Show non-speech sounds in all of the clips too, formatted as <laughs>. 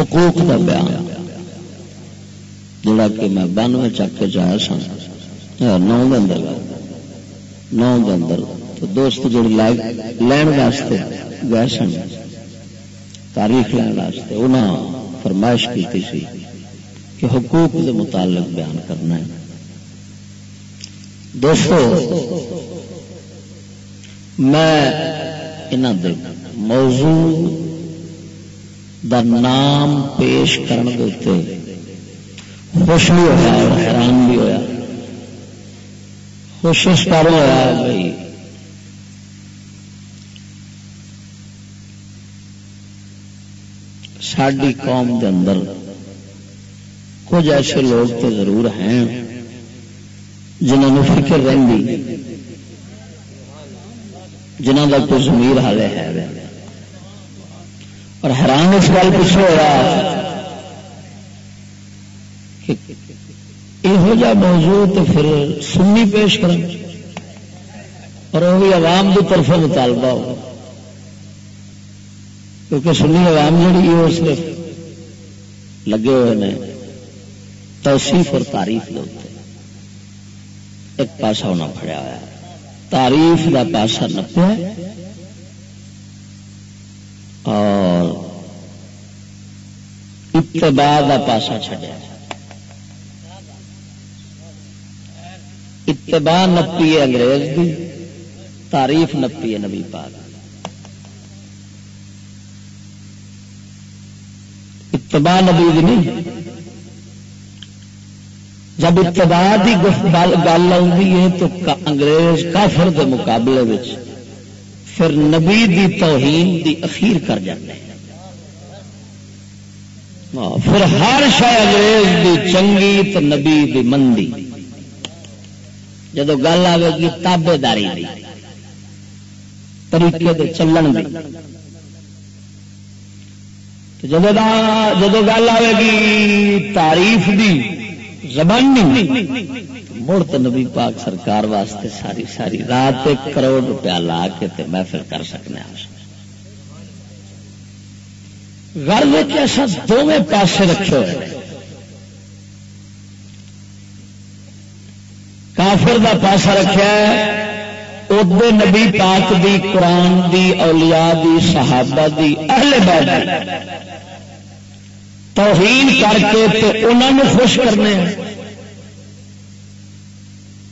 حقوق کا بیان۔ جڑا کہ میں بانوے چک کے جایا سن نو اندر۔ نو اندر۔ تو دوست جڑی لین واسطے گئے سن۔ تاریخ لین واسطے انہوں فرمائش کی سی کہ حقوق کے متعلق بیان کرنا ہے۔ دوستو، میں انہوں دے موضوع دا نام پیش کرنے خوش بھی ہوا اور حیران بھی ہوا خوش اس پر ہوا بھائی ساری قوم کے اندر کچھ ایسے لوگ تو ضرور ہیں جنہوں نے فکر رہی جنہوں کا کوئی زمیر حال ہے۔ اور حیران اس گل پچھو ہوا یہ موضوع تو پھر سنی پیش کر اور وہ بھی عوام کی طرف مطالبہ ہو۔ کیونکہ سنی عوام جڑی وہ صرف لگے ہوئے ہیں توصیف اور تعریف لوگ ایک پاسا ہونا پڑیا ہوا تعریف کا پاسا نپیا اور اتباع کا پاسا چڈیا اتباع نپی ہے انگریز کی تعریف نپی ہے نبی پاک۔ اتباع نبی دی نہیں۔ جب اتباع کی گل آئی ہے تو انگریز کافر کے مقابلے پھر نبی دی توہین دی اخیر کر جاتے ہیں۔ پھر ہر شہ انگریز دی چنگی تو نبی دی مندی۔ جدو گل آئے گی تابے داری طریقے دے چلن دی۔ جب جدو گل آئے گی تعریف دی، زبان مڑ تو نبی پاک سرکار واسطے ساری ساری رات ایک کروڑ روپیہ لا کے محفل کر سکنے گل ایسا دونوں پاسے رکھے ہوئے کافر دا پاسا رکھا ادے نبی پاک دی، قرآن دی، اولیاء دی، صحابہ دی، اہل بیت توہین کر کے تے انہوں نے خوش کرنے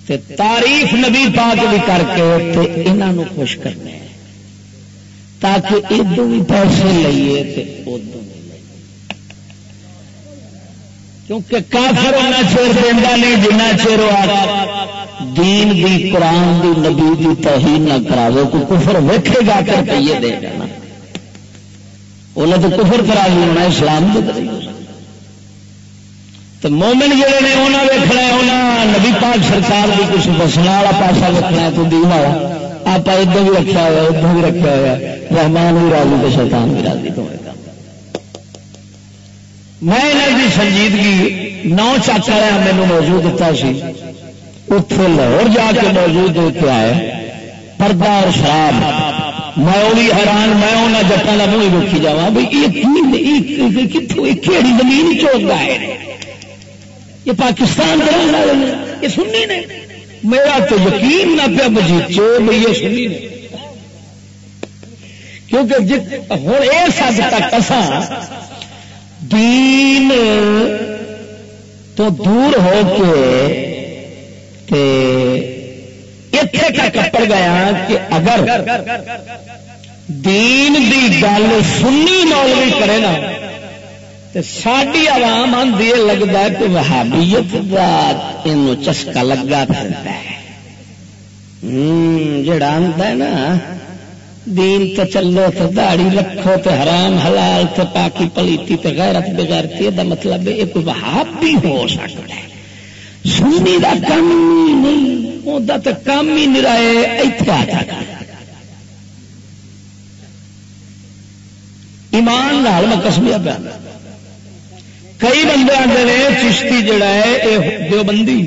تے تعریف نبی پاک بھی کر کے تے انہوں خوش کرنے تاکہ ادو بھی پیسے لئیے ادو کیونکہ کافر ہونا چیر دینا نہیں جنا چیر دین دی، قرآن دی، نبی دی توہین نہ کراو کو کفر ویکھے گا کر پیے دے گا انہیں تو کفر کرا ہونا، اسلام کے تو مومن جہے نے انہیں ویکنا انہیں نبی پاک سرکار کی کچھ بسنا والا پاسا ویکنا ہے، تو دین والا۔ آپ ادھر بھی رکھا ہوا ادھر بھی رکھا ہوا رحمان بھی راضی تو شیطان بھی راضی تو میں یہاں کی سنجیدگی نو چاچا رہا مینو موجود دتا سی۔ اتنے لاہور جا کے موجود ہو کے آئے۔ پردہ اور شراب۔ میں وہ بھی حیران، میں انہیں جٹان کا منہ روکی جا بھائی کتوں کہڑی زمین چوکتا ہے یہ پاکستان یہ سنی نے؟ میرا تو یقین نہ پیا بجیچے بھائی یہ سنی نے۔ کیونکہ ہوں یہ سب تک اصا دین تو دور ہو کے اتے کا کپڑ گیا کہ اگر دین دی گل سنی مولوی کرے نا ساری عوام آدھی لگتا ہے کہ وہابیت کا یہ چسکا لگا پھرتا ہے۔ جڑا آتا ہے نا، دین تو چلو تو داڑی رکھو تو حرام، حلال تو پاکی پلیتی تو غیرت بغیرتی دا مطلب یہ کوئی وہاب بھی ہو سکتا ہے۔ سنی دا کام ہی نہیں وہ تو کام ہی نہیں رہے اتنے آتا ایمان لال میں کسمیا پہ کئی بندے آتے ہیں چشتی جڑا ہے یہ دیوبندی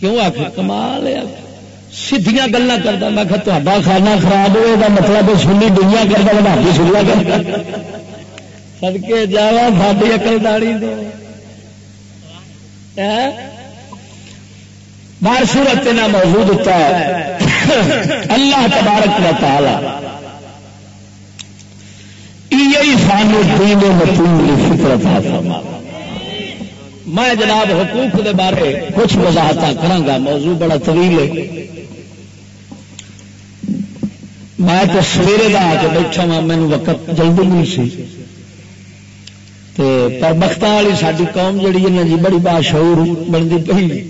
کیوں آخر کمال ہے سیدیاں گلا کرتا میں کہ تا کھانا خراب ہوئے گا مطلب سنی دنیا کرتا بنا سنیا کرتا سدکے جا بھابی اکل داڑی دو بار سورت نہ موجود ہوتا ہے۔ اللہ تبارک و تعالی یہی سانو دین متون فطرت میں جناب حقوق دے بارے کچھ وضاحت کرا موضوع بڑا طویل ہے۔ میں تو سویرے کا آ کے بیٹھا ہاں، وا مینو وقت جلدی نہیں سی۔ پر بخت والی ساری قوم جہی ہے جی بڑی باشعور بنتی پی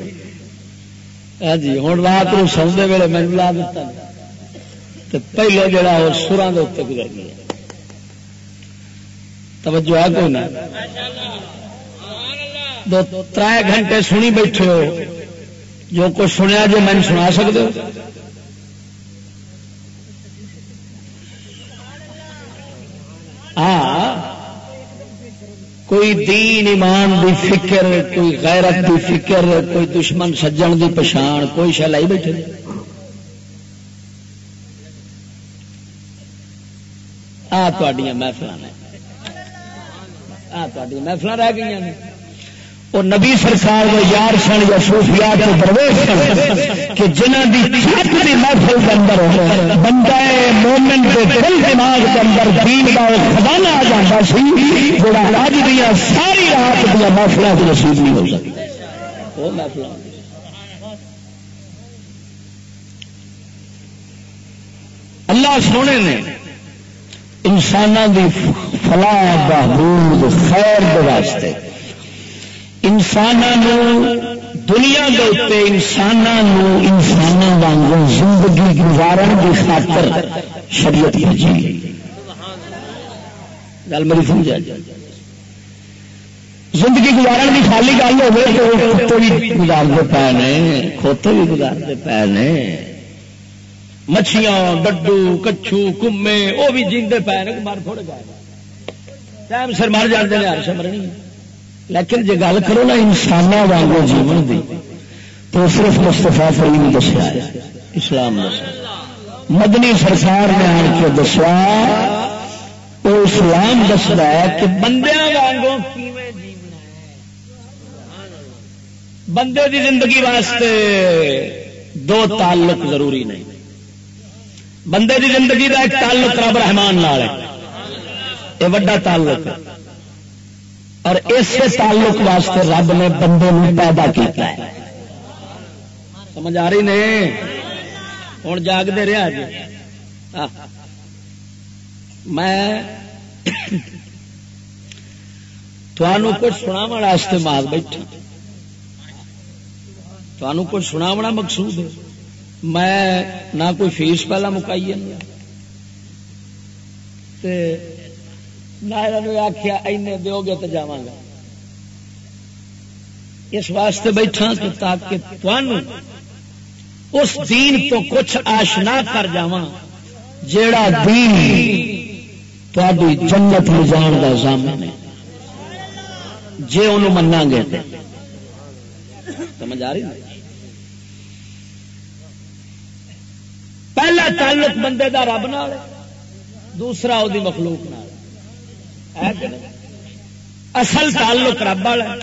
ہاں جی ہوں رات کو سوندے ویلے میں لا دیتا پہلے جڑا وہ سران کے اتنے گزر گیا۔ توجہ ہے کوئی نہ دو تر گھنٹے سنی بیٹھے ہو۔ جو کچھ سنیا جو میں سنا سکتے ہو ہاں کوئی دین ایمان دی فکر، کوئی غیرت دی فکر، کوئی دشمن سجن دی پچھان، کوئی شہ لائی بیٹھے آ محفل نے۔ محفل رہ گئی وہ نبی سرکار کے یار سن یا صوفیات کے درویش سن کہ جنہ دی چھت دی محفل کے اندر بندہ مومن کے دل دماغ کے اندر دین کا وہ خزانہ آ جاتا سی جڑا اج دیا ساری رات دیا محفل کی نصیب نہیں ہو سکتی وہ محفل اللہ سونے نے انسانوں کی فلاح بہبود خیر واسطے۔ انسانوں دنیا کے اتنے انسانوں انسانوں واگ زندگی گزارن کی خاطر شریعت بھیجی۔ گل میری سمجھا زندگی گزارن کی خالی گل ہوگی تو کتے بھی گزارتے پے نے، کھوتے بھی گزارتے پے نے۔ مچھیاں ڈڈو کچھو، کمے، وہ بھی جیندے پے نے مر تھوڑے گئے ٹائم سر مر جاتے ہیں ہر مرنی لیکن جی گل کرو نا انسان واگ جیون دی، تو صرف مستفا فریم دسیا اسلام مدنی سرکار نے آن کے دسیا وہ اسلام دستا ہے کہ بندیا وانگوں بندے دی زندگی واسطے دو تعلق ضروری نہیں۔ بندے دی زندگی کا ایک تعلق رب رحمان نال ہے۔ یہ وڈا تعلق ہے۔ اور اس تعلق واسطے رب نے بندے پیدا کیا سمجھ آ رہی نے؟ ہوں جاگتے رہا جی میں کچھ سنا واسطے مار بیٹھا۔ تمہوں کچھ سنا مقصود ہے۔ میں نہ کوئی فیس پہلا مکائی نہ آخیا اینے دو گے تو جا اس واسطے بیٹھا کہ تاکہ اس دین تو کچھ آشنا کر جا جیڑا دین تاری جنت جان کا سامنے جی ان منا گے۔ سمجھ آ رہی پہلا تعلق بندے دا رب نال دوسرا وہ مخلوق نال اصل تعلق رب والا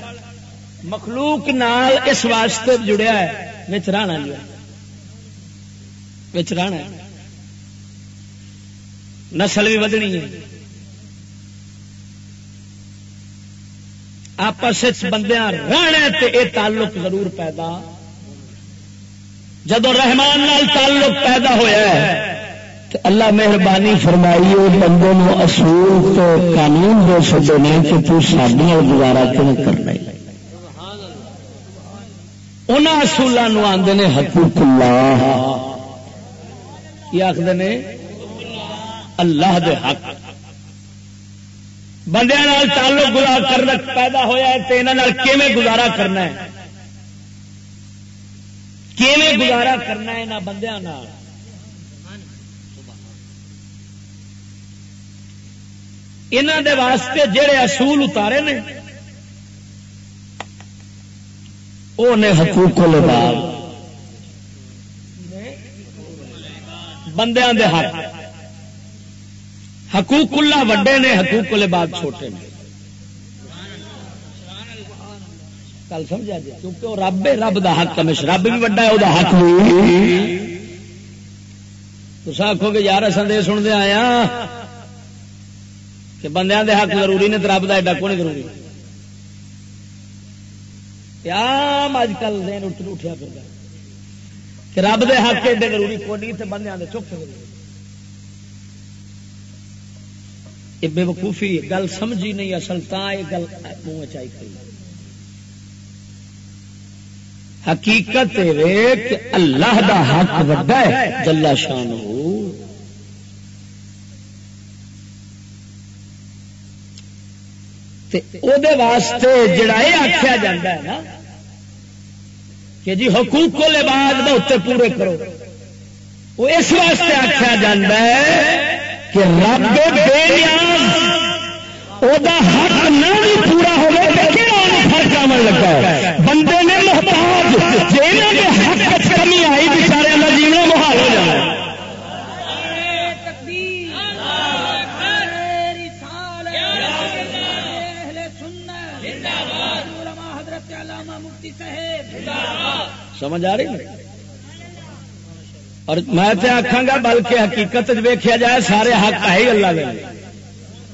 مخلوق نال اس واسطے جڑیا ہے بچ رانا جو بچ رانا نسل بھی ودنی ہے۔ آپس بندیاں رہنا یہ تعلق ضرور پیدا جدو رحمان نال تعلق پیدا ہوا ہے اللہ مہربانی فرمائی بندے نو اصول تو قانون دے سکتے ہیں کہ تو سڈیا گزارا کیوں کرنا ان اصولوں آتے ہیں حقوق اللہ یہ آخر نے، اللہ دے حق۔ بندے تعلق گزار کرنا پیدا ہوا ہے تو یہاں گزارا کرنا ہے؟ کیویں گزارا کرنا ہے یہاں بندیاں دے واسطے جڑے اصول اتارے نے وہ نے حقوق لباب بندیاں دے حق۔ حقوق اللہ وڈے نے حقوق بعد چھوٹے نے۔ کل سمجھا جی کیونکہ وہ رب رب دا حق ہمیشہ رب بھی وڈا ہے وہ حق تو آخو گے یار سندے سنتے آیا کہ بندیاں دے حق ضروری نے تو رب کا ایڈا کون ضروری آم اج کل دین اٹھ اٹھیا پھر کہ رب دے حق ایڈے ضروری کونی تو بندیاں دے چپ یہ بے وقوفی گل سمجھی نہیں اصل تا یہ گل منہ چائی کری حقیقت کہ اللہ دا حق وڈا ہے جلا شان واسطے جڑا یہ آخیا جا ہے نا، کہ جی حقوق کو لباس بہتے پورے کرو۔ وہ اس واسطے آخیا جا کہ رب بے نیاز، او دا حق نہ بھی پورا ہوگا فرق آن لگا ہے؟ بندے جی نے حق کمی آئی بچارے کا جینا محال ہو جائے سمجھ آ رہی اور میں تو آخا گا، بلکہ حقیقت ویخیا جائے، سارے حق ہے ہی اللہ دے۔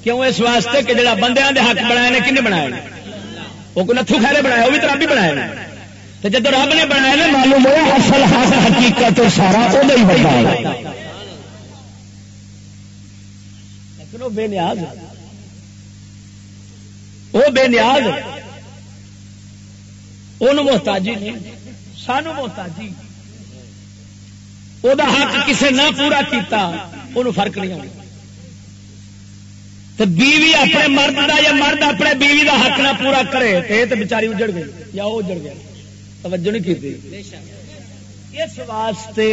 کیوں؟ اس واسطے کہ جڑا بندیاں دے حق بنایا نے، کنے بنایا وہ کوئی نتھو خیرے بنایا وہ بھی تو رب ہی بنایا تو جب رب نے بنایا نا، معلوم ہوا اصل حاصل حقیقت سارا وہ نہیں بنایا لیکن وہ بے نیاز وہ بے نیاز محتاجی نہیں سانو محتاجی۔ وہ حق کسی نہ پورا کیتا وہ فرق نہیں آتا تو بیوی اپنے مرد دا یا مرد اپنے بیوی دا حق نہ پورا کرے تو یہ تو بچاری اجڑ گئی یا وہ اجڑ گیا۔ توجہ نہیں کی اس واسطے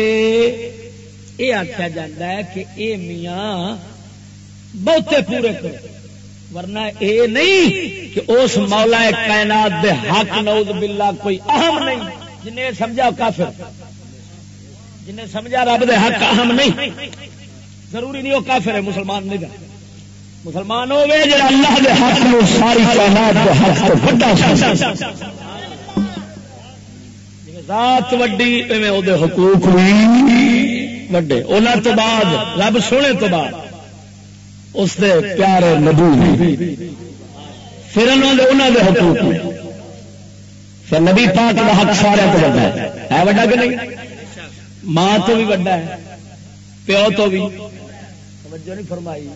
یہ آخیا جا کہ اے میاں بہتے پورے کرو۔ ورنہ اے نہیں کہ اس مولا کائنات دے حق نوز باللہ کوئی اہم نہیں، جنہیں سمجھا کافر۔ جنہیں سمجھا رب دے حق اہم نہیں۔ ضروری نہیں وہ کافر ہے، مسلمان نہیں گا مسلمان ہو گئے جڑا اللہ دے حق میں ساری کائنات دے حق تو بڑا ذات وڈی ایویں او حقوق بھی وڈے۔ انہاں تو بعد، رب سونے تو بعد، اس دے پیارے نبی پھر انہوں دے انہوں دے حقوق پھر نبی پاک کا حق سارے تو بڑا ہے۔ ہے بڑا کہ نہیں؟ ماں تو بھی بڑا ہے، پیو تو بھی۔ توجہ نہیں فرمائی۔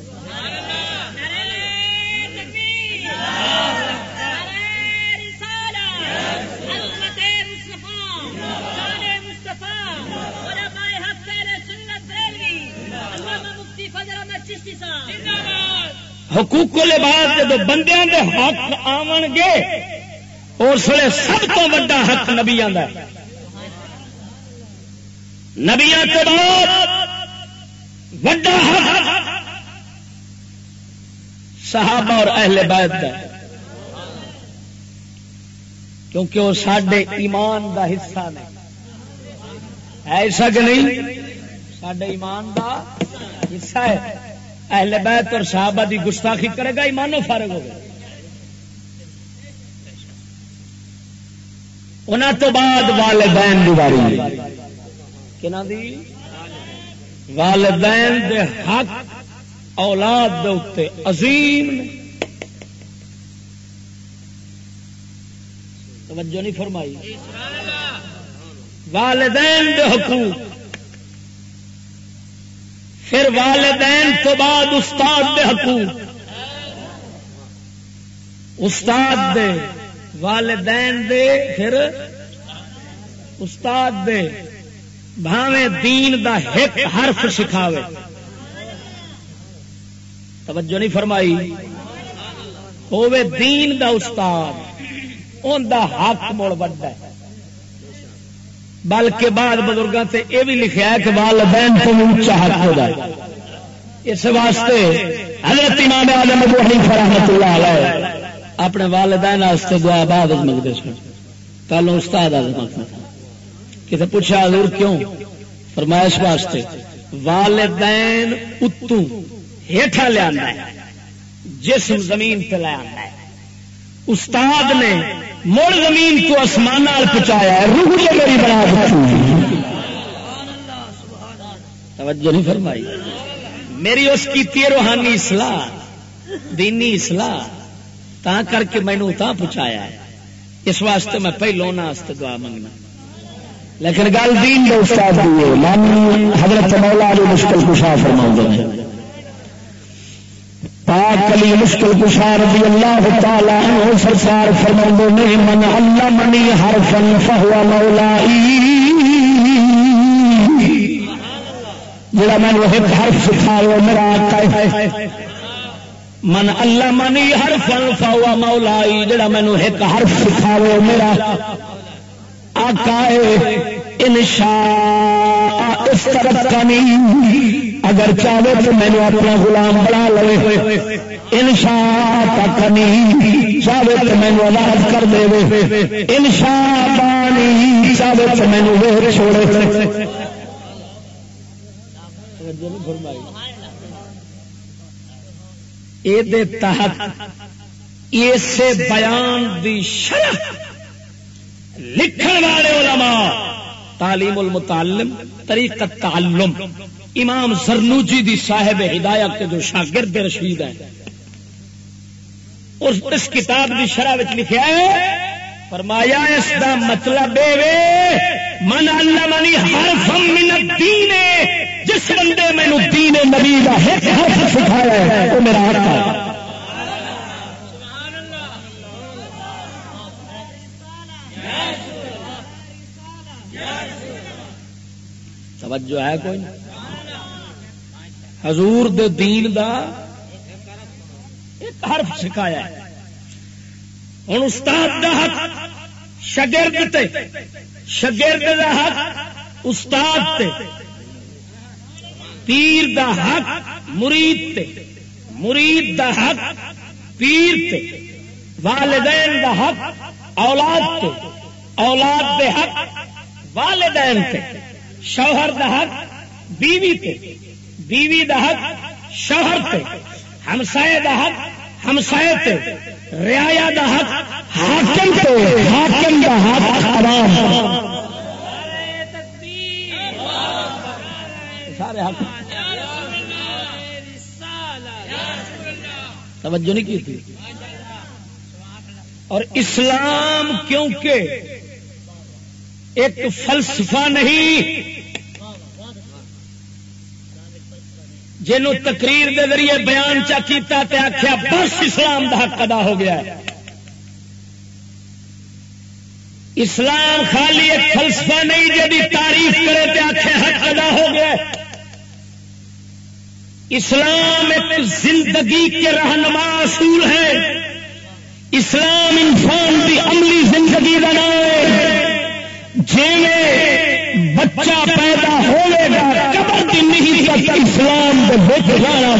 حقوق کو لباس جب بندیاں دے حق آن گے اس لیے سب تو وا حق نبیا نبیا کے بعد وا حق صحابہ اور اہل بیت کا کیونکہ وہ سڈے ایمان دا حصہ نہیں ایسا کہ نہیں؟ سڈے ایمان دا حصہ ہے۔ اہل بیت اور صحابہ دی گستاخی کرے گا ایمانو فارغ ہوگا انہوں تو بعد والدین دی باری دی؟ والدین دے حق اولاد دے اتے عظیم۔ توجہ نہیں فرمائی۔ والدین دے حقوق۔ پھر والدین تو بعد استاد دے حقوق۔ استاد دے، والدین دے، پھر استاد دے۔ بھاوے دین دا ایک حرف سکھاوے۔ توجہ نہیں فرمائی۔ ہوے دین دا استاد ان دا حق مڑ بڑا ہے۔ بلکہ بعد بزرگوں سے یہ بھی لکھا ہے کہ والدین تو اونچا حق ہو جائے اس واسطے حضرت امام عالم ابو حنیفہ رحمۃ اللہ علیہ اپنے والدین واسطے دعا بعد منگتے سن۔ پہلو استاد کسی پوچھا حضور کیوں؟ فرمائش واسطے۔ والدین اتو ہیٹھا لیا جسم زمین پہ لیا استاد نے مڑ زمین کو آسمان پہنچایا روح میری بنا توجہ نہیں فرمائی۔ میری اس کی روحانی اصلاح، دینی اصلاح، تا کر کے مینو تا پہنچایا ہے۔ اس واسطے میں پہلو نہ دعا منگنا لیکن گل دین دے استاد حضرت مولا علی مشکل کشا فرما ہیں۔ پاک علی مشکل کشا رضی اللہ تعالی عنہ سرکار فرما نے، من اللہ منی ہر فن فہوا مولا جڑا میں وہ حرف سکھا میرا آقا ہے۔ من اللہ منی ہر فن فاوا مولا جڑا مینو ایک حرف سکھاو میرا آقا انشا اس طرح اگر چاہے تو مینو اپنا غلام بنا لے۔ انشا کمی چاہے تو مینو آواز کر دے۔ انشا پانی چاہے تو مینو وہ چھوڑے۔ تحت اسے بیان دی شرح لکھن والے علماء، تعلیم المتعلم طریقہ تعلم۔ امام سرنوجی دی صاحب ہدایت کے جو شاگرد رشید ہیں اس, اس کتاب کی شرح لکھا ہے فرمایا اس کا مطلب من اللہ منی ہر من دین جس بندے مینو دین نبی کا ایک حرف سکھایا ہے وہ میرا حق ہے۔ توجہ ہے کوئی؟ نہیں حضور دے دین دا ایک حرف سکھایا ہے۔ ہوں استاد دا حق شگرد تے شگرد دا حق، استاد تے۔ پیر دا حق، مرید تے۔ مرید دا حق، پیر تے۔ والدین دا حق، اولاد تے۔ اولاد دے حق، والدین تے۔ شوہر دا حق، بیوی تے۔ بیوی دا حق، شوہر تے، ہمسائے دا حق، ہمسائے تے ریا دا حق، حاکم تے، حاکم دا حق عوام سارے حق۔ توجہ نہیں کی تھی۔ اور اسلام کیونکہ ایک فلسفہ نہیں جنوں تقریر دے ذریعے بیان چا کیتا تے آخیا بس اسلام دا حق ادا ہو گیا ہے۔ اسلام خالی ایک فلسفہ نہیں جی تعریف کرے تے آخیا حق ادا ہو گیا ہے۔ اسلام ایک زندگی کے رہنما اصول ہے۔ اسلام انسان کی عملی زندگی کا نام بچہ پیدا ہوئے گا، قبر کی نہیں تک اسلام کے بچ جانا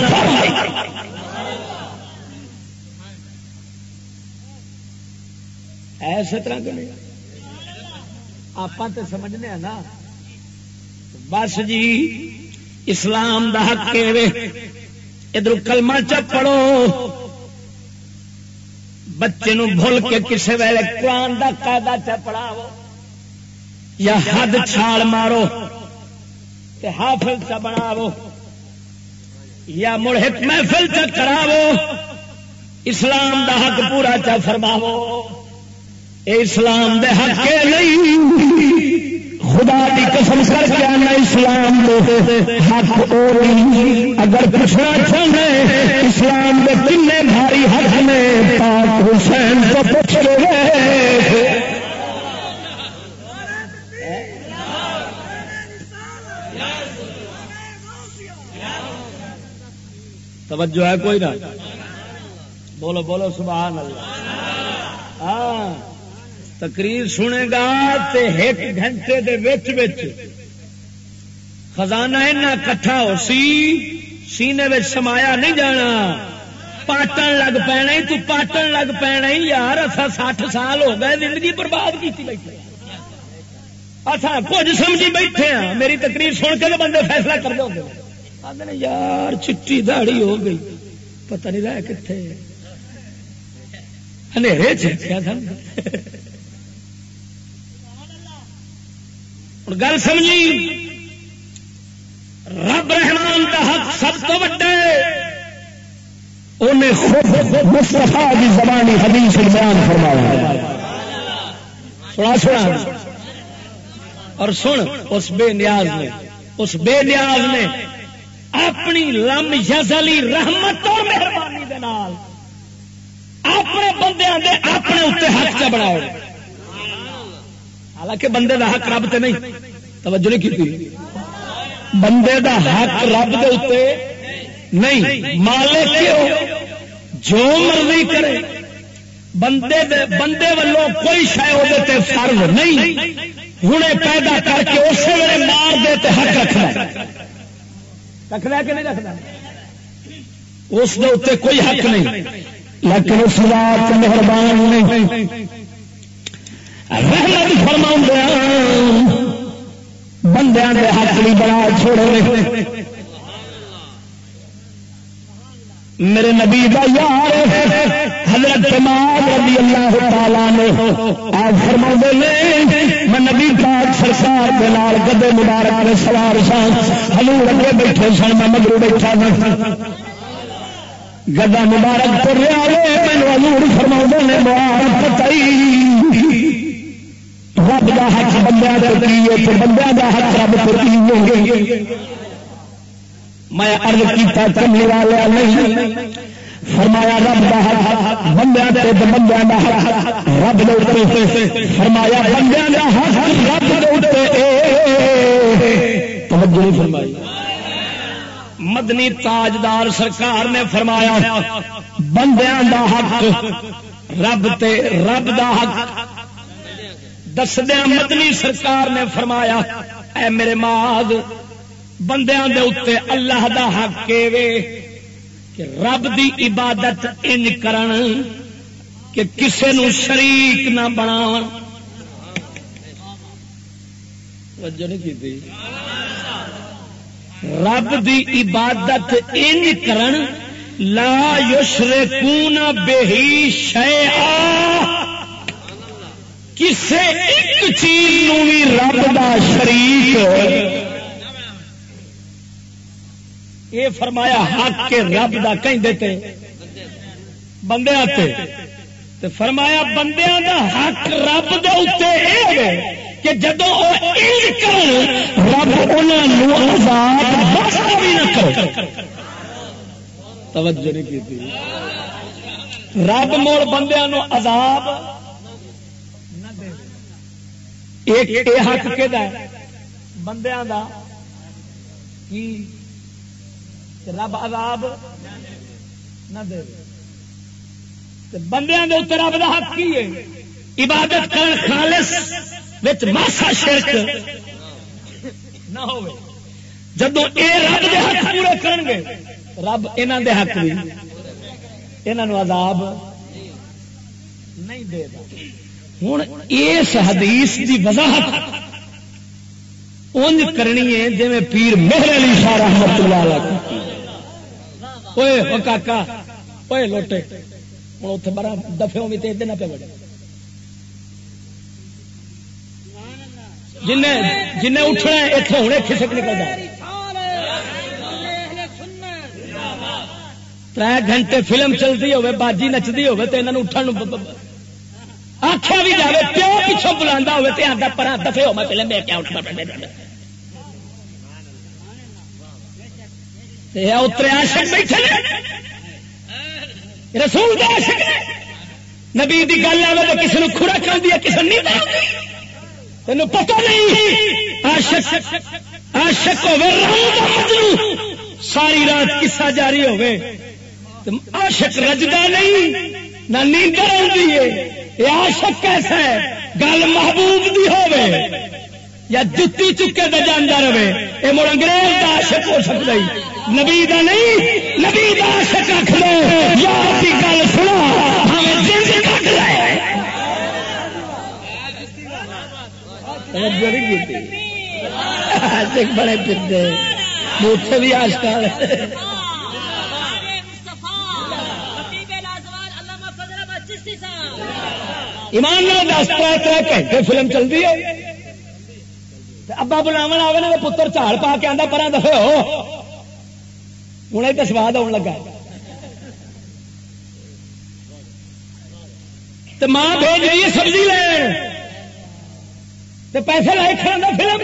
ایسے طرح کے نہیں۔ آپ تو سمجھنے ہیں نا۔ بس جی اسلام دا حق کے ادھر کلمہ چ پڑھو۔ بچے نو بھول کے کسی ویلے قرآن دا قاعدہ چ پڑھاو یا حد چھال مارو تے حافظ چ بناو یا مڑ ایک محفل چ کراو اسلام دا حق پورا چا فرماو اے اسلام دے حق کے نہیں خدا کی قسم کر کے آنا اسلام دے حق او اگر پوچھنا چاہتے اسلام کے کن بھاری حق میں پاک حسین کو پوچھ گئے توجہ ہے کوئی نہ؟ بولو بولو، سبحان اللہ۔ ہاں تقریر سنے گا تے ایک گھنٹے دے وچ وچ۔ خزانہ اینا کٹھا ہو سی، سینے وچ سمایا نہیں جانا۔ پاٹن لگ پینا تو پاٹن لگ پینا یار اصا سٹھ سال ہو گئے، زندگی برباد کی بیٹھے اچھا کچھ سمجھی بیٹھے ہیں۔ میری تقریر سن کے تو بندے فیصلہ کر دو آدھے یار چٹی داڑی ہو گئی۔ پتہ نہیں رہا کتنے گل سمجھی۔ رب رحمان کا حق سب تو وڈے مصطفیٰ کی زبانی حدیث بیان فرمایا۔ سنا سنا۔ اور سن، اس بے نیاز نے، اس بے نیاز نے اپنی لم یزلی رحمت اور مہربانی دے نال اپنے بندے دے اپنے اتنے حق چ بناؤ۔ حالانکہ بندے دا حق رب تے نہیں۔ توجہ نہیں کی بندے دا حق رب دے اتنے نہیں۔ مالک کیوں؟ جو مرضی کرے۔ بندے دے بندے والوں کوئی شاید وہ فرض نہیں۔ ہوں پیدا کر کے اسی ویلے مار دے تے حق رکھنا۔ رکھنا کہ نہیں رکھنا؟ اس دے اتنے کوئی حق نہیں۔ لیکن اس رات مہربان نہیں۔ رحمت فرما بندیاں دے حق بھی بنا چھوڑے میرے نبی کا یار حضرت رضی اللہ تعالیٰ نے آپ فرما نے میں نبی پاک سرکار کے نال گدے مبارک میں سوار سن ہلور اگے بیٹھے سن، میں مگر بیٹھا سن گدا مبارک تو رہا ہے مینو ہلور فرما نے مبارک پتائی رب کا حق بندے بندے کا حق رب کو میں ارد کیتا، کملی والا نہیں۔ فرمایا رب دا بندیا بندیا رب دے فرمایا بندیا رب دے فرمائی۔ مدنی تاجدار سرکار نے فرمایا بندیا دا حق، رب تے رب دا حق۔ دسدیا مدنی سرکار نے فرمایا، اے میرے ماغ بندیاں دے اتنے اللہ دا حق کے وے کہ رب دی عبادت ان کرن کہ کسے نو شریک نہ بنا رب دی عبادت ان کرن۔ لا یشرکون بہی شیئا۔ کسے ایک چیز نو بھی رب دا شریک یہ فرمایا، حق کے رب دا کہیں دیتے بندے آتے تو فرمایا بندیاں دا حق رب دے اتنے یہ کہ جدو رب بھی نہ کرو توجہ نہیں کی رب موڑ بندیا نو عذاب ایک اے حق کہ بندیاں دا کی رب عذاب نہ دے۔ بندے اتنے رب کا حق کی ہے؟ عبادت کرن خالص ماسا شرک نہ ہو جب یہ رب دے حق پورے کرن گے، رب یہاں دے حق بھی یہاں عذاب نہیں دے گا۔ ہوں اس حدیث دی وضاحت انج کرنی ہے جی پیر مہر علی شاہ رحمت اللہ کاکا لوٹے ہوں اتنے بڑا دفے بھی تو ادھر نہ پہ بڑے جن جن اٹھنا اتنے ہونے کھسک نکل جائے تر گھنٹے فلم چلتی ہوے باجی نچتی ہوے تو یہاں اٹھن آخیا بھی جائے پیو پچھوں بلا ہوے تو آتا پر دفے ہو میں فلم دیکھ کے اٹھنا اترے آشک بیٹھے رسول آشک نبی دی گل آئے تو کسی نے خورا کر دیا، کسی نہیں تین پتا نہیں آشک آشک ہو ساری رات کسا جاری ہوے آشک رجدا نہیں، نہ نیندر آتی ہے۔ یہ آشک کیسا ہے؟ گل محبوب دی ہوے یا جتی چکے تو جانا رہے یہ مڑ انگریز کا آشک ہو سکتا ہے۔ نبی دا نہیں، نبی دا عاشق رکھ لو۔ یار کی گل سنو، ہمیں جنس کٹ لے۔ بڑے پتے اتنے بھی آشکار ایمان دس تر گھنٹے فلم چلتی ہے۔ ابا بلاو آئے نا پتر چاڑ پا کے آتا پر دفے ہو۔ ہوں تو سواد آن لگا۔ تو ماں بھیج رہی ہے سبزی لین۔ پیسے لائے کھانا فلم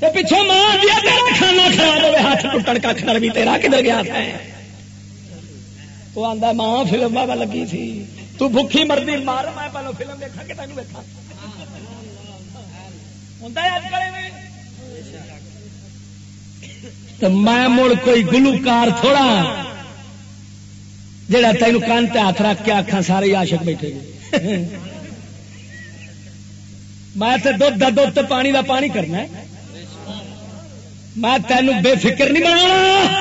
سے پچھوں ماں دیا تیرا کھانا خراب ہوئے، ہاتھ ٹوٹن کا کھڑ بھی تیرا کدھر گیا تھا۔ وہ آتا ماں فلم لگی تھی تو بھوکی مردی مار میں پہلو فلم دیکھا کہ تینوں دیکھا تو میں مڑ کوئی گلوکار تھوڑا ہاں، جڑا تینوں کان تے ہاتھ رکھ کے آخا سارے عاشق بیٹھے میں تو دھد کا دھد پانی کا پانی کرنا میں تینوں بے فکر نہیں بنا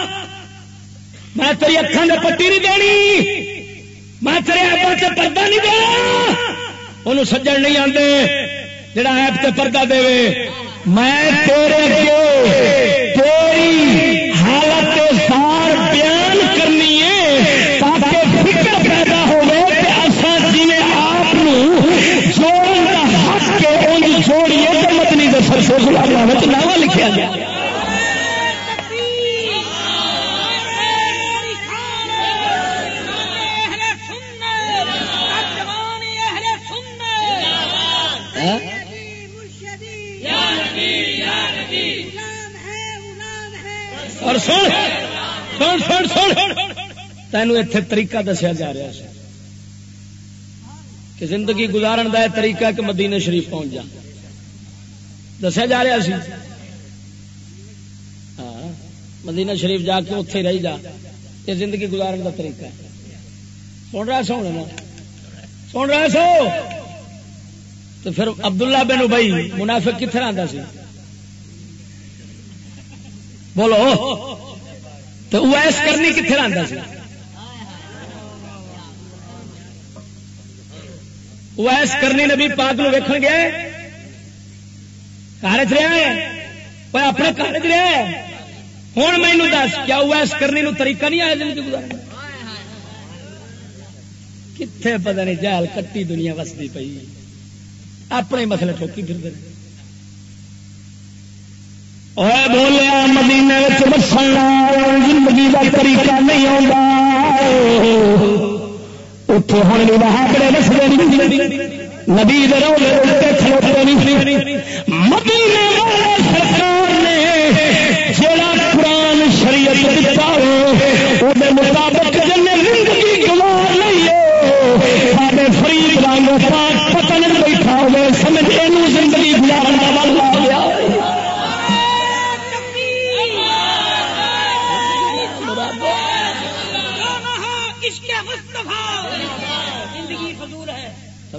میں تیری اکھان میں پٹی نہیں دینی۔ میں تیرے ایپ سے پردہ نہیں دینا انہوں سجن نہیں آتے جڑا ایپ سے پردہ دے میں تیرے تیری حالت سار بیان کرنی ہے تاکہ فکر پیدا ہوئے کہ اصا جی آپ جوڑ کا حق کے ان جوڑیے تو مدنی دسر سے گلاب نام لکھا گیا۔ سن। سن سن سن। تینوں اتے طریقہ دسیا جا رہا ہے کہ زندگی گزارن کا طریقہ کہ مدینے شریف پہنچ جا۔ دسیا جا رہا سی۔ ہاں مدینہ شریف جا کے اتے رہی جا۔ یہ زندگی گزارن کا طریقہ ہے۔ سن رہا سو سن رہا سو؟ تو پھر عبداللہ بن ابئی منافق کتنے آتا سی؟ بولو۔ تو اویس کرنی کتنے آتا سی؟ اویس کرنی نبی پاک نو ویکن گیا کارج رہا ہے۔ پر اپنے کارج رہا ہے۔ ہوں مینو دس کیا اویس کرنی نو طریقہ نہیں آیا زندگی گزارنے کتنے پتہ نہیں جہل کٹی دنیا وستی پی اپنے مسئلے ٹھوکی پھر بولیا مدینے زندگی کا طریقہ نہیں آتا اتو ہوں بہادرے بسے نبی کھلوتے نہیں مدینے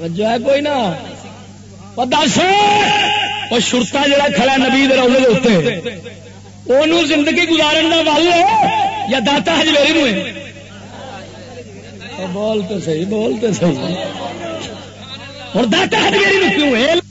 توجہ ہے کوئی نہ دس وہ شرتا جڑا کھڑا نبی روزے اتنے وہ زندگی گزارن کا ول ہے یا داتا ہجویری میں بول تو صحیح، بول تو صحیح۔ اور داتا ہجویری نو کیوں؟ ہے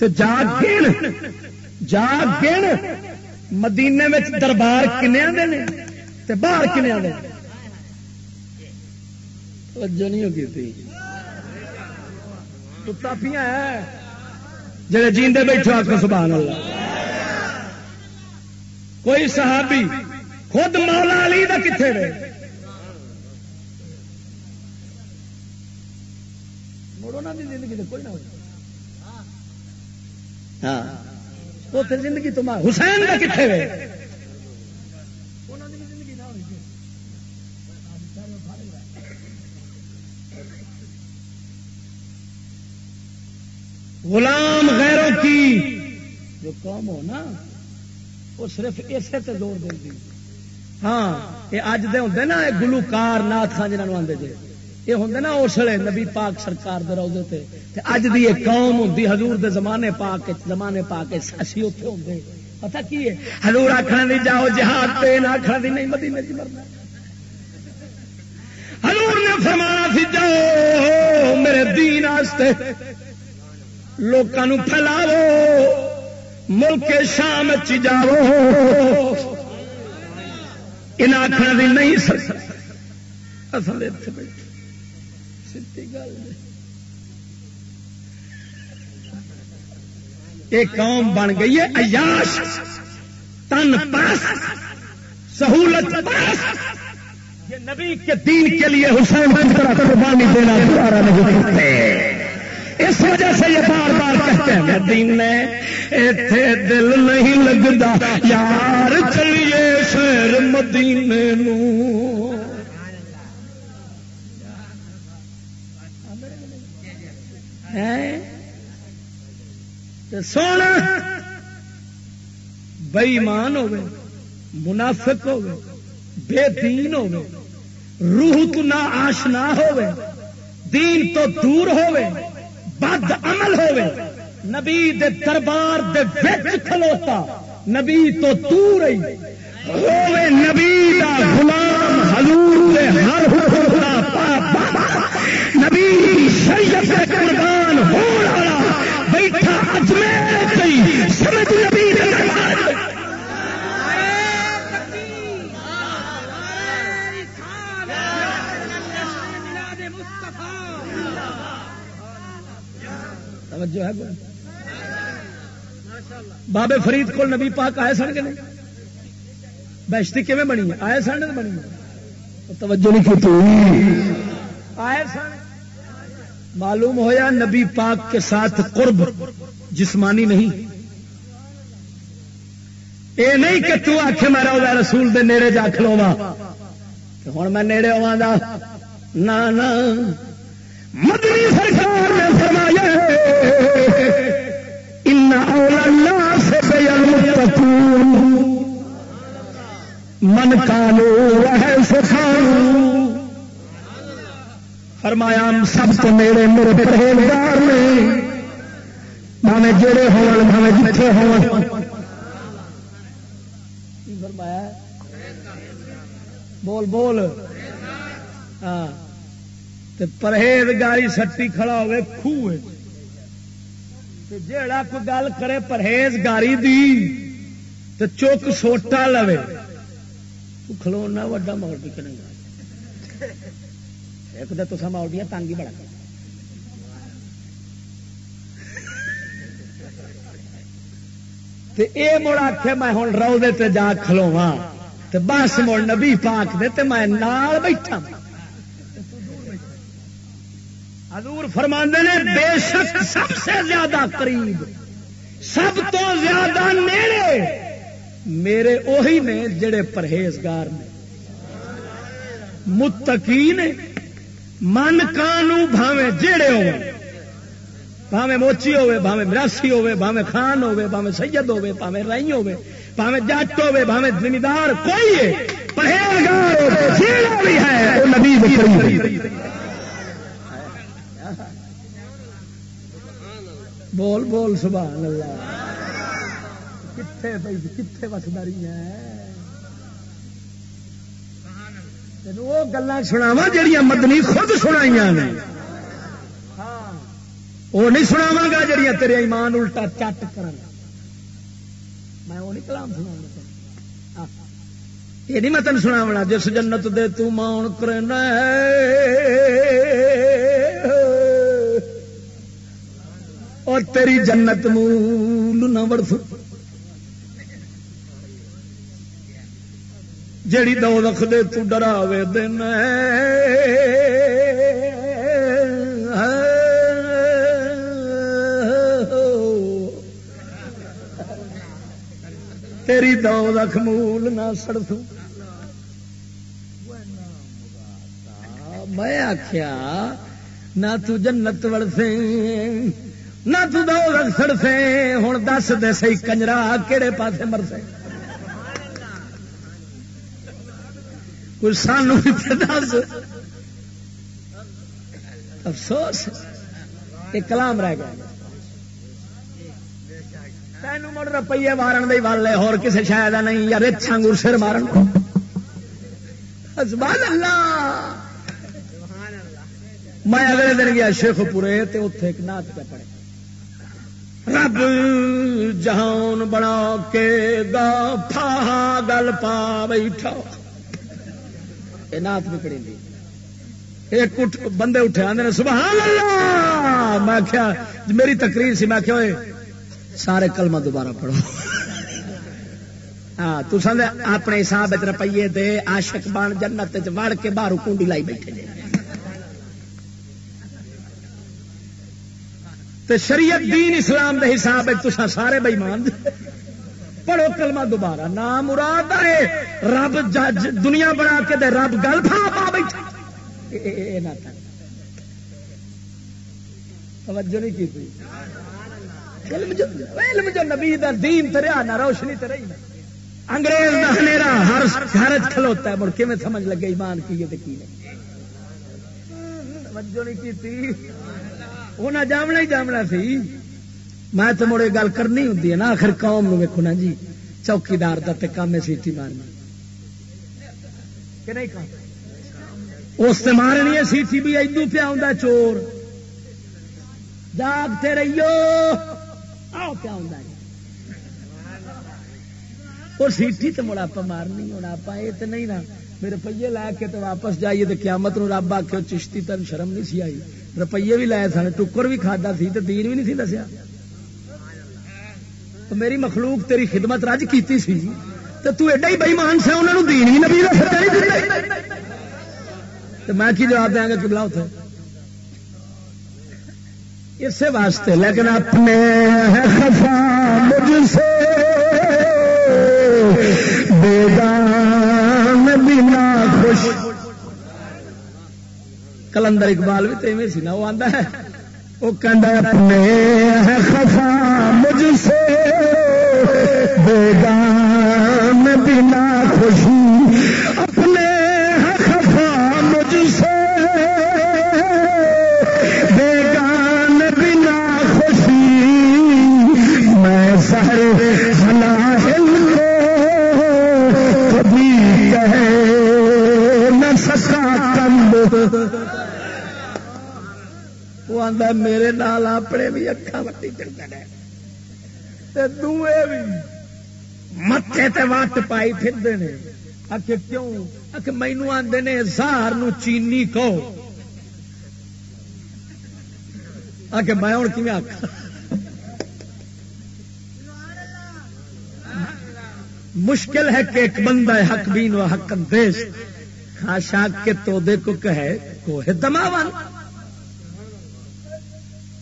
جا گن جا گن، مدینے میں دربار کنیا دے باہر کنیا دے نہیں ہوگی تھی کافیاں جڑے جیندے بیٹھے آپ سبحان اللہ۔ کوئی صحابی خود مولا علی دا کتنے رہے مڑو نہ زندگی کوئی نہ ہو ہاں۔ وہ پھر زندگی تو حسین کا کتنے ہوئے؟ غلام غیروں کی جو کام ہو نا، وہ صرف اسے تے زور دے دی ہاں یہ اج دے ہوں نا گلوکار نات خان جنہوں آتے جی یہ ہوں نا اس لیے نبی پاک سرکار دے روزے تے۔ تے اج دی یہ قوم ہوں حضور دے زمانے پاک زمانے پاک اسی اتنے ہوں پتا کی ہے؟ ہزور آخر دی جاؤ جہاد پہ آخر دی نہیں، مدینے چ مرنا۔ حضور نے فرمانا سی، جاؤ میرے دین آستے لوگوں پھیلاو ملک شام چاو ان آخر بھی نہیں سکتا اصل ایک قوم بن گئی ہے ایاش تن پرس سہولت پاس یہ نبی کے دین کے لیے حسین قربانی دینا دوبارہ نہیں کرتے اس وجہ سے یہ بار بار کہتے ہیں دین ایتھے دل نہیں لگتا۔ یار چلیے شیر مدینے نو۔ سونا بئیمان ہوے منافق ہوے بے دین ہوے روح تو نہ آشنا ہوے دین تو دور ہوے بد عمل ہوے نبی دے دربار دے وچ کھلوتا، نبی تو دور ہی ہوے نبی دا غلام حضور دے ہر حکم دا نبی شریعت دے قربان ہون والا بیٹھا اجمیر کئی سمجھ نبی توجہ ہے بابے فرید کو نبی پاک آئے سن کے نہیں؟ بہشتی کیون بنی آئے سن بنی توجہ نہیں کی آئے سن۔ معلوم ہویا نبی پاک کے ساتھ قرب جسمانی نہیں۔ اے نہیں کہ تو آخ میں روزہ رسول دے نیڑے جا کھلوا ہوں میں نیڑے ہوا نہ مدنی سرکار نے فرمایا ان اولا سے من کالو ہے سکھاؤ فرمایا سب تو میرے میرے پرہیزگار نے۔ بھاوے جڑے ہون بھاوے جتھے ہون۔ فرمایا؟ بول بول۔ ہاں۔ پرہیزگاری سٹی کھڑا ہوئے خوہ جیڑا کوئی گل کرے پرہیزگاری دی تو چوک سوٹا لو کھلونا وا ماحول بھی کرے گا ایک تو سا ماحول تنگ ہی بڑا اے مڑ آخ میں ہوں رو دے جا کھلوا بس مڑ نبی پاک دے میں نال بیٹھا۔ حضور فرماندے نے، بے شک سب سے زیادہ قریب، سب تو زیادہ نیڑے میرے اوہی نے جڑے پرہیزگار نے۔ متقی نے۔ من کانو بھاوے جڑے ہو بھاوے موچی ہوے بھاوے مراسی ہوے بھاوے خان ہوے بھاوے سید ہوے بھاوے رائی ہوے بھاوے جٹ ہوے بھاوے زمیندار کوئی ہے پرہیزگار جیڑا بھی ہے وہ نبی قریب بول بول سبحان اللہ کتنے بھائی کتنے وسداری ہے وہ گلا سناوا جہیا مدنی خود سنائی نے وہ نہیں سناوا گا جہیا تیرے ایمان الٹا چٹ کر میں وہ نہیں کلام سنا یہ نہیں میں تین سنا جس جنت دے تو مان کرنا اور تیری جنت مول نہ ورس جیڑی دو رکھ دے تو ڈراوے دن تیری دو رکھ مول نہ سڑس میں آخیا نہ تو جنت ورسے نہ تو سڑ سے ہوں دس دے سی کنجرا کہڑے پاسے مرسے۔ کوئی سانو دس۔ افسوس۔ یہ کلام رہ گیا۔ تین مڑ روپیے مارن دے ول ہے اور کسی شاید نہیں، یا رچ سانگور سر مارن اللہ۔ میں اگلے دن گیا شیخ پورے تے اتے ایک نات پہ پڑے رب جہان بنا کے گا، پھا گل پا بیٹھا۔ یہ نات نکڑی دی۔ ایک بندے اٹھے آدھے سبحان اللہ! میں کیا میری تقریر سی، میں کیا ہوئے سارے کلمہ دوبارہ پڑھو۔ ہاں تو سمجھ اپنے حساب روپیے دے، عاشق بان جنت وڑ کے باہر کنڈی لائی بیٹھے جائے تو شریعت دین اسلام دے حساب تسا سارے بےمان پڑھو کلمہ دوبارہ۔ نام مراد ہے رب جج، دنیا بنا کے دے رب گل پا پا بیٹھا۔ توجہ نہیں کی تھی۔ علم جو نبی دا دین تریا نہ روشنی تے رہی۔ انگریز دا ہنیرا ہر گھر کھلوتا ہے، مڑ کے میں سمجھ لگے ایمان کی تے کی نہیں توجہ نہیں کی تھی۔ انہیں جامنا ہی جامنا سی۔ میں تو مڑے گل کرنی ہوں نا، آخر قوم نو ویکو نا جی۔ چوکیدار کا تو کام سیٹی مارنا۔ اس مارنی ہے سیٹی بھی ادو پیا ہوں چور۔ جاگتے رہیو۔ آؤ پیا ہوں وہ سیٹی تو مڑا آپ مارنی ہونا آپ یہ تو نہیں نا۔ میرے روپیے لا کے تو واپس جائیے تو قیامت نو رب آ کے چشتی تین شرم نہیں سی آئی۔ روپیے بھی لائے سن، ٹکر بھی کھادا سی تو دین بھی نہیں سی دسیا۔ تو میری مخلوق تیری خدمت رج کیتی سی تو تو ایڈا ہی بئیمان سے انہوں نے دین ہی نبی تو میں کی جواب دیا گا کبلا اتنے اسی واسطے لیکن اپنے خفا مجھ سے بیدان بنا خوش۔ کلندر اقبال بھی تو سی نا، وہ آتا ہے، وہ خفا مجھ سے بیگان بنا خوشی اپنے خفا مجھ سے بیگان بنا خوشی میں سہر ہلا ہل کبھی نہ سکا کند وہ میرے نال اپنے بھی اکھا وٹی دوے بھی متے تے وٹ پائی پھرتے ہیں آخ کیوں؟ آخ مینو آدھے نے زہر چینی کہو۔ آ میں ہوں کی آخ مشکل ہے کہ ایک بندہ حق بین و حق اندیش۔ خاشا کے تو دیکھو کہ کو ہے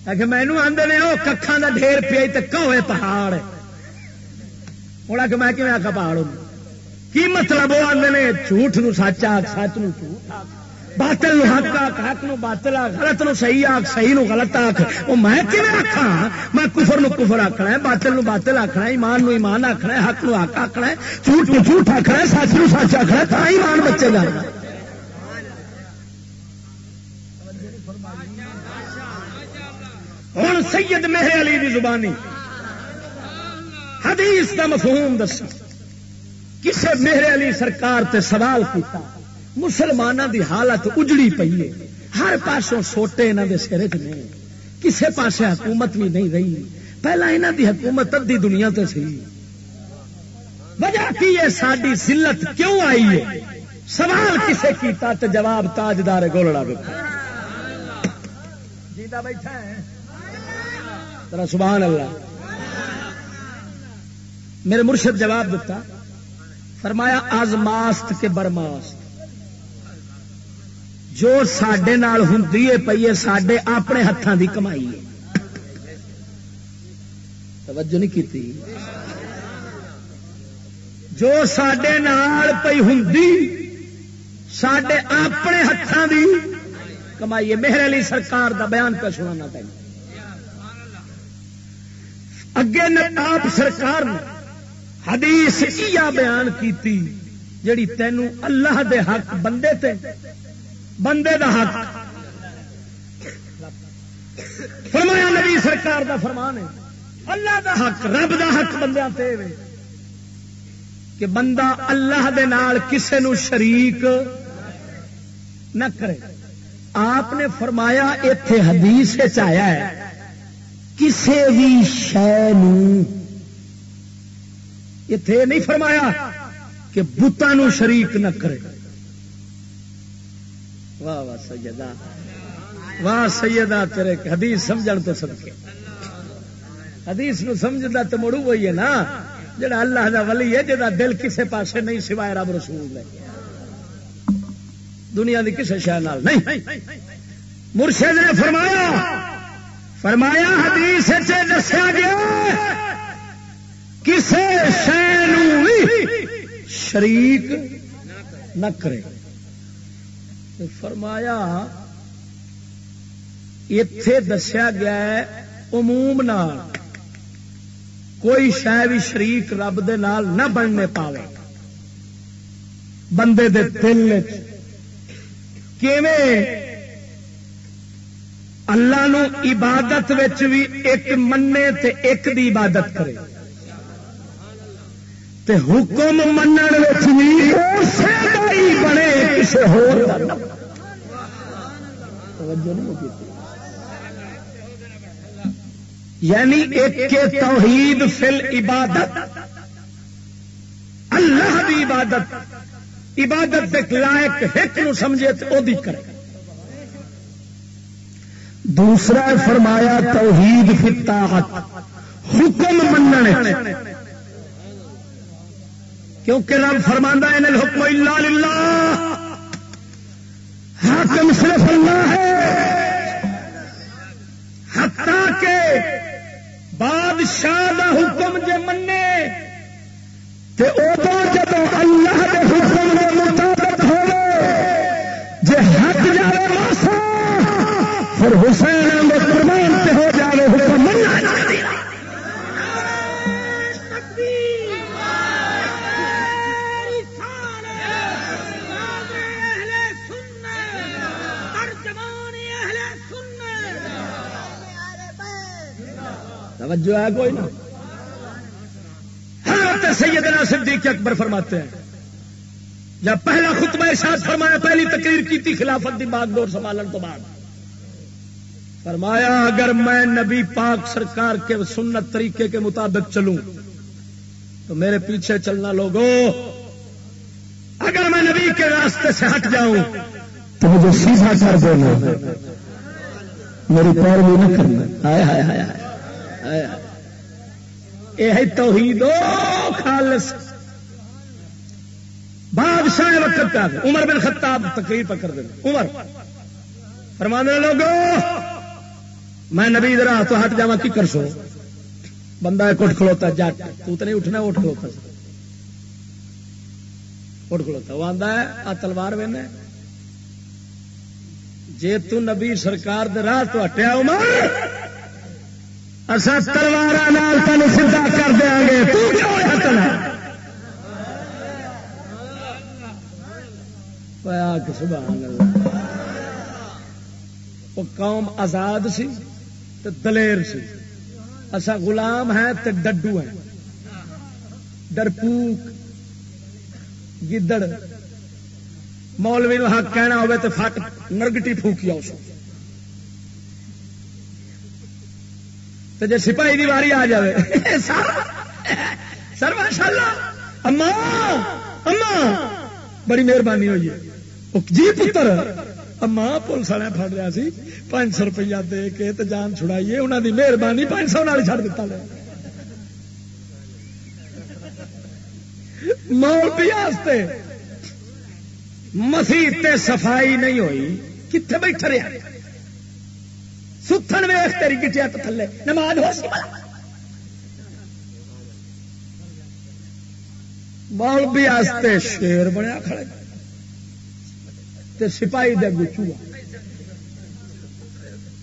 دماوان مینو آدھے نے وہ ککھان کا ڈھیر پیا تو پہاڑ؟ ہوں آ میں کھے آخا پہاڑ کی مطلب وہ آدھے نے جھوٹ نو سچ آخ سچ نو جھوٹ باطل نو حق آخ حق نو باطل آخ غلط نو صحیح آخ صحیح نو غلط آخ وہ میں کھے آخا میں کفر نو کفر آخنا ہے، باطل نو باطل آخنا ہے، ایمان نو ایمان آخنا ہے، حق نو حق آخنا ہے، جھوٹ نو جھوٹ آخنا ہے، سچ نو سچ آخنا ہے تا ایمان بچے گا ہوں سید مہر علی دی زبانی حدیث کا مفہوم دس کسے مہر علی سرکار تے سوال کیتا مسلمانوں دی حالت اجڑی پئی ہے۔ ہر پاسوں سوٹے انہوں دے سر چ نہیں۔ کسے پاسے حکومت بھی نہیں رہی۔ پہلا یہاں دی حکومت ادی دنیا تے سی۔ وجہ کی ہے؟ ساری سلت کیوں آئی ہے؟ سوال کسے کیتا تے جواب تاجدار گولڑا بیٹھا جیتا بیٹھا ہے۔ ذرا سبحان اللہ۔ میرے مرشد جواب دیتا فرمایا، آزماست کے برماست۔ جو سڈے ہوں پی ہے سڈے اپنے ہاتھوں کی کمائی ہے۔ توجہ نہیں کی جو سڈے پی ہوں سڈے اپنے ہاتھوں کی کمائی ہے۔ میرے لیے سرکار کا بیان پہ سنانا پہلے۔ اگے نے آپ سرکار نے حدیث یا بیان کیتی جڑی تینوں اللہ دے حق بندے تے، بندے دا حق۔ فرمایا نبی سرکار دا فرمان ہے، اللہ دا حق، رب دا حق بندے تے کہ بندہ اللہ دے نال کسے نو شریک نہ کرے۔ آپ نے فرمایا اتے حدیث آیا ہے کسی بھی شہ اتے نہیں فرمایا کہ بتان شریک نہ کرے۔ واہ واہ، سیدہ۔ واہ، سیدہ، تیرے حدیث سمجھ تو سب کے حدیث نو سمجھتا تو مڑو وہی ہے نا، جڑا اللہ دا ولی ہے جا دل کسے پاسے نہیں سوائے رب رسول ہے دنیا کی کسی شہر نہیں۔ مرشد نے فرمایا فرمایا حدیث دسیا گیا کسی شہر شریک نہ کرے۔ فرمایا اتے دسیا گیا ہے عموم نال کوئی شہ بھی شریک رب دے نال نہ بننے پاوے۔ بندے دے دل کیویں اللہ نو عبادت بھی ایک منے تے ایک دی عبادت کرے۔ تے حکم من بنے کسی ہو یعنی ایک توحید فل عبادت اللہ دی عبادت۔ عبادت ایک لائق ایک نو سمجھے تو وہ کرے۔ دوسرا فرمایا توحید فطاحت حکم مننے کیونکہ رب فرماندہ ان الحکم الا للہ۔ حاکم صرف اللہ ہے۔ حتیٰ کہ بادشاہ دا حکم جے منے تے ادو جب اللہ کے حکم کے مطابق ہو جے حق جائے ماسا پھر حسین قربان سے ہو جائے حکم توجہ ہے کوئی نہ۔ حضرت سیدنا صدیق اکبر فرماتے ہیں، جب پہلا خطبہ ارشاد فرمایا، پہلی تقریر کی تھی خلافت دی باغ دور سنبھالن تو بعد۔ فرمایا، اگر میں نبی پاک سرکار کے سنت طریقے کے مطابق چلوں، تو میرے پیچھے چلنا لوگوں اگر میں نبی کے راستے سے ہٹ جاؤں، تو مجھے سیدھا کر دینا۔ میری پیروی نہ کرنا۔ آئے ہائے ہائے ہائے یہ توحید خالص۔ بادشاہ وقت عمر بن خطاب تقریر پکڑ دیں عمر۔ فرمانے لوگو میں نبی ذرا تو ہٹ جا کی کر سو بندہ ایک اٹھ کھلوتا جٹ۔ تو نہیں اٹھنا، اٹھ کھلوتا اٹھ کھلوتا وہ آتا ہے، آ تلوار وہنا جی تبی سرکار دے راہ تو ہٹیا، عمر! اصا تلوار تین سیدا کر دیا گے سبحان اللہ۔ وہ قوم آزاد سی۔ تو دلیر سی۔ اصا غلام ہے تو ڈڈو ہے ڈرپوک، گدڑ۔ مولوی نو حق کہنا ہوے تو فٹ نرگٹی پھوکی اس تو جی سپاہی کی واری آ جائے سر ماشاء اللہ اما اما بڑی مہربانی ہوئی ہے۔ جی پتر اما پولیس والے فٹ رہا سی، پانچ سو روپیہ دے کے جان چھڑائیے انہوں کی مہربانی پانچ سو نال چڑ دیتا لے۔ مولوی مسیح صفائی نہیں ہوئی کتنے بیٹھے رہے؟ ستن ویخ تیری گٹیا تو تھلے، نماز ہو سی مولوی شیر بنیا کھڑے۔ تے سپاہی دے گچو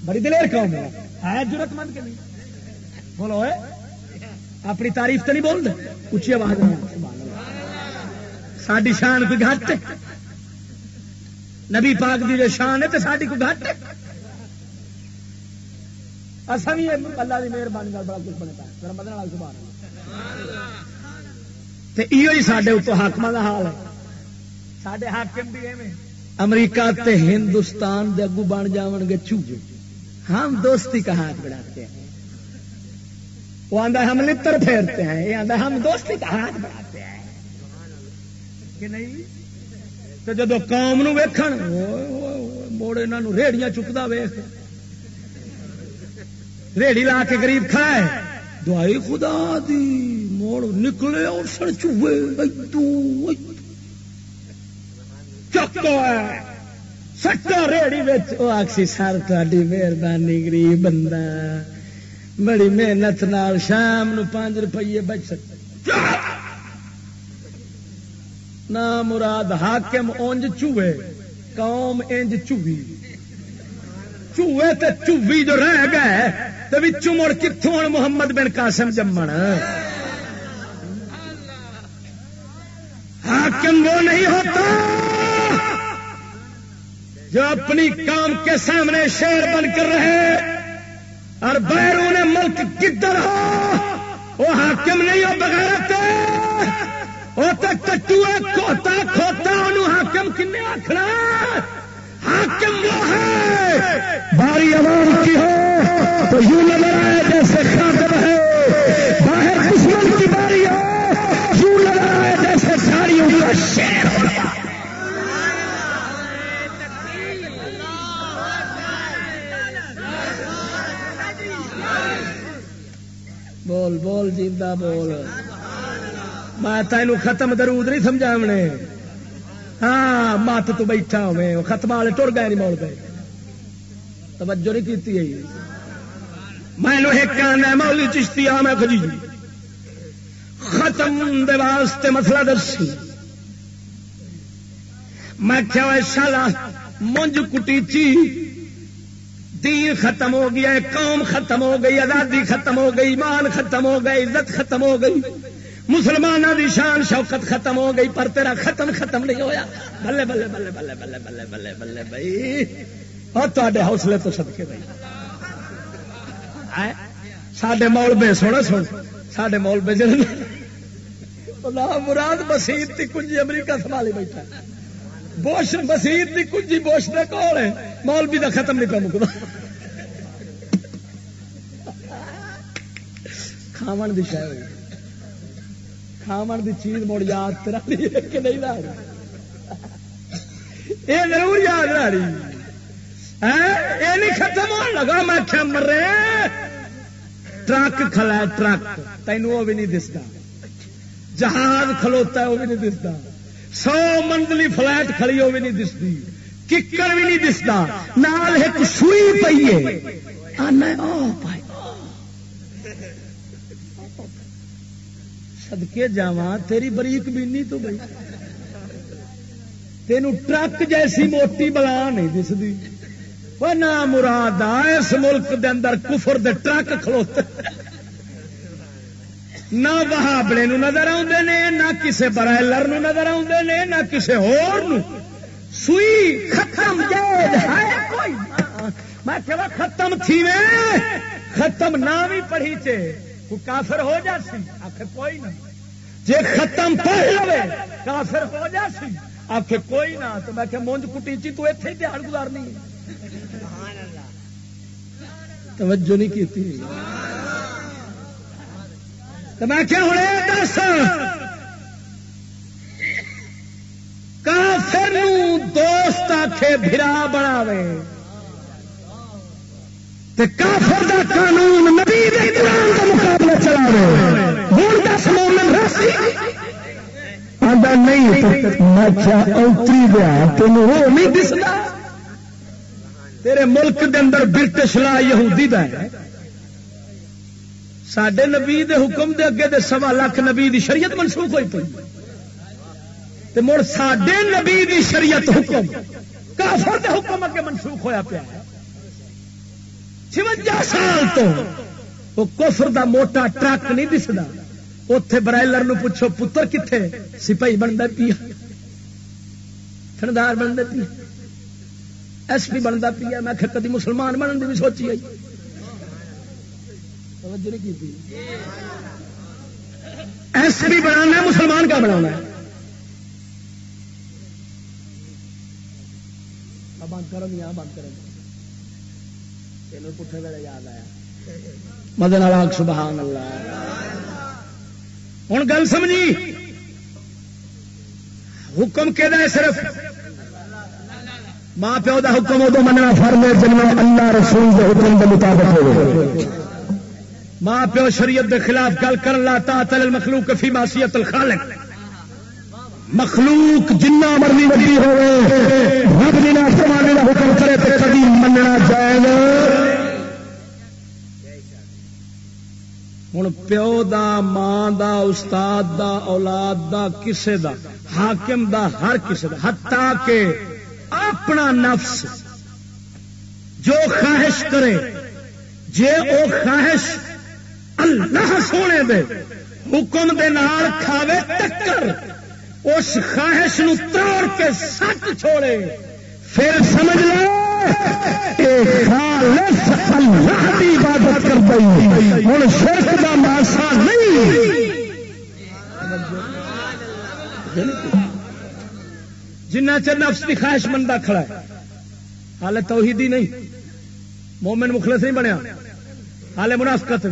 بڑی دلیر قوم ہے۔ ہے ضرورت مند کے نہیں؟ بولو اے۔ اپنی تعریف تو نہیں بول دے اچھی آواز ساری شان کوئی گھٹ؟ نبی پاک دی جو شان ہے تو ساری کوئی گھٹ؟ اصا بھی اللہ کی مہربانی بڑا کچھ بنے پا مدن والا سبحان یہ سڈے اتو حاقم کا حال ہے۔ سڈے حاکم بھی ایویں۔ امریکہ تے ہندوستان دے اگو بن جان گے چوجے ہم دوستی کا ہاتھ بڑھاتے ہیں۔ وہ آدھا ہم لطر پھیرتے ہیں، یہ آدھا ہم دوستی کا ہاتھ بڑھاتے ہیں۔ کہ نہیں؟ تو جب قوم نو ویکھ موڑ یہاں ریڑیاں چکتا ویخ ریڑی لا کے گریب کھڑا ہے دعائی خدا دی، موڑ نکلے اور سڑ چوے چکو ہے سچا ریڑی وہ آخسی سر تاری مہربانی گریب بندہ بڑی محنت نال شام نو پانچ روپیے بچ سکتے نہ مراد حاکم اونج چوہے قوم انج چوہی چوہے تے چوہی جو رہ گئے تو بچوں مڑ کتوں محمد بن قاسم جمن حاکم وہ نہیں ہوتا جو اپنی کام کے سامنے شیر بن کر رہے اور بیرون ملک کدھر ہو، وہ حاکم نہیں ہو بغیر وہ تو کٹو کوتا کھوتا انہوں حاکم کن آخنا حاکم وہ ہے۔ باری عوام کی ہو، تو یوں نظر آئے جیسے خاطر ہے۔ باہر دشمن کی باری ہو، یوں نظر آئے جیسے ساڑیوں کا شیر ہو۔ بول بول جیتا بول۔ میں تین ختم درود نہیں سمجھا ہاں مت تو بیٹھا ہوے ختم والے ٹر گئے نہیں مول گئے توجہ نہیں کی میں ایک مولی چشتی آ، میں کجی ختم دے واسطے مسئلہ درسی میں کیا شالا منج کٹی چی۔ دین ختم ہو گیا قوم ختم ہو گئی، آزادی ختم ہو گئی، ایمان ختم ہو گئی عزت ختم ہو گئی۔ مسلمانوں کی شان شوکت ختم ہو گئی، پر تیرا ختم ختم نہیں ہویا۔ بلے بلے بلے بلے بلے بلے بلے بلے، بھائی۔ اور تے حوصلے تو سدکے بھائی۔ سڈے مول بے سونا سن سڈے مول بے مراد مسیت کی کنجی امریکہ سنبھالی بیٹھا بوش مسیت کی کنجی بوش دے کول ہے۔ مولوی کا ختم نہیں پہ مکتا کھاو دی شاید کھاو دی چیز مڑ یاد تیرا کہ نہیں لا یہ ضرور یاد رہ رہی۔ یہ نہیں ختم ہو لگا۔ میں کیا مرے۔ ٹرک کھلا ٹرک۔ تینوں وہ بھی نہیں دستا۔ جہاز کھلوتا ہے، وہ بھی نہیں دستا۔ سو منزلی فلائٹ کھڑی وہ بھی نہیں دستی۔ ککر بھی نہیں دستا۔ نال ایک سوئی پی ہے۔ سدکے جا تیری بریک بینی تو بھائی تین ٹرک جیسی موٹی بلا نہیں دستی وہ نہ مراد اس ملک دے اندر کفر دے ٹرک کھلوتے۔ نہ وہابڑے نظر آتے نے، نہ کسے برائلر نظر آتے نے، نہ کسے ہور نو۔ سوئی ختم میں کہ ختم تھی ختم نہ بھی پڑھی چے۔ تو کافر ہو جا سی۔ آخ کوئی نہ۔ جے ختم پڑھ لو کافر ہو جا سی۔ آخ کوئی نہ۔ تو میں کہ مونج کٹی چی تو اتنے ہی دیہڑ گزارنی توجہ نہیں کی تو میں کیا ہوں دس۔ کافر دوست آخے برا بناوے۔ کافر دا قانون نبی دے قرآن کا مقابلہ چلا ہوں نہیں تین وہ نہیں دستا۔ تیرے ملک دے اندر برٹش لا یہودی دا ہے۔ سڈے نبی دے حکم دے اگے دے سوا لاکھ نبی دی شریعت منسوخ ہوئی پی مڑ سڈے نبی دی شریعت حکم، کافر دے حکم اگے منسوخ ہویا پیا چونجا سال تو وہ کفر دا موٹا ٹرک نہیں دستا اتے برائلر پوچھو، پتر کتنے سپاہی بنتا پیا۔ تھندار بنتا پیا۔ ایس پی بنتا پیا۔ میں کدی مسلمان بننے کی بھی سوچی آئی۔ ایس پی بنانا مسلمان کا بنا بند کرو بند کرو پٹھے ویلے یاد آیا۔ مدن آگ، سبحان اللہ۔ ہوں گل سمجھی؟ حکم کہ صرف؟ ماں پیو کا حکم ادو مننا فرم ہے جن اللہ رسول کے حکم کے مطابق ہو ماں پیو شریعت کے خلاف گل کر لا تا تل مخلوق فی ماسیت الخالق۔ مخلوق جنہ مرضی وڈی ہوئے، رب جنا فرمانے کا حکم کرے تو کبھی مننا جائے ہوں پیو دا، ماں دا، استاد دا، اولاد دا، کسے دا، حاکم دا، ہر کسے دا ہتا کہ اپنا نفس جو خواہش کرے، جے او خواہش اللہ سونے دے، حکم دے نال کھاوے ٹکر، اس خواہش نو توڑ کے سچ چھوڑے، پھر سمجھ لو۔ عبادت کر ہوں شرک کا ماسا نہیں۔ جنہ چر نفس کی خواہش مندہ کھڑا ہے۔ ہال توحیدی نہیں۔ مومن مخلص نہیں بنیا۔ ہال منافقت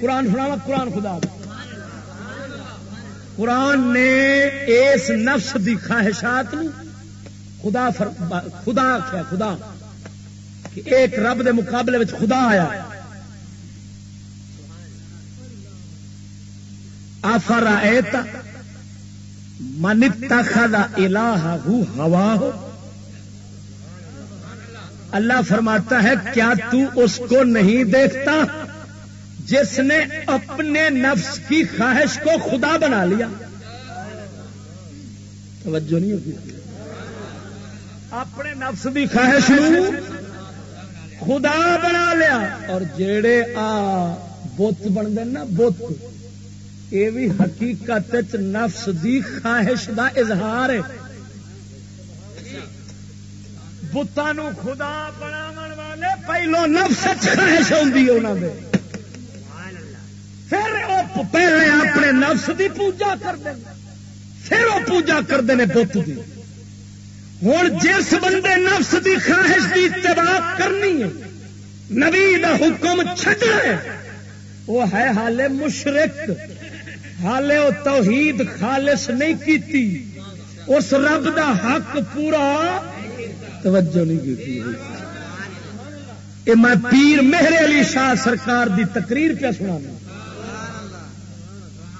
قرآن سناوا، قرآن خدا۔ قرآن نے اس نفس دی خواہشات نو خدا فر... خدا آخیا خدا، کہ ایک رب دے مقابلے میں خدا آیا۔ آفر ایتا من اتخذ الہ ہوا ہو اللہ فرماتا ہے، کیا تو اس کو نہیں دیکھتا جس نے اپنے نفس کی خواہش کو خدا بنا لیا؟ توجہ نہیں ہوتی۔ اپنے نفس کی خواہش خدا بنا لیا۔ اور جڑے آ بت بنتے نا، بت یہ بھی حقیقت نفس دی خواہش دا اظہار ہے۔ بتان خدا بنا والے پہلو نفس خواہش ہوتی پھر وہ پہلے اپنے نفس دی پوجا کرتے پھر وہ پوجا کرتے ہیں بت کی ہوں جس بندے نفس دی خواہش کی اتباع کرنی ہے، نبی دا حکم ہے، وہ ہے حالے مشرق حالے وہ توحید خالص نہیں کیتی، اس رب دا حق پورا توجہ نہیں کی میں پیر مہر علی شاہ سرکار دی تقریر پہ سنا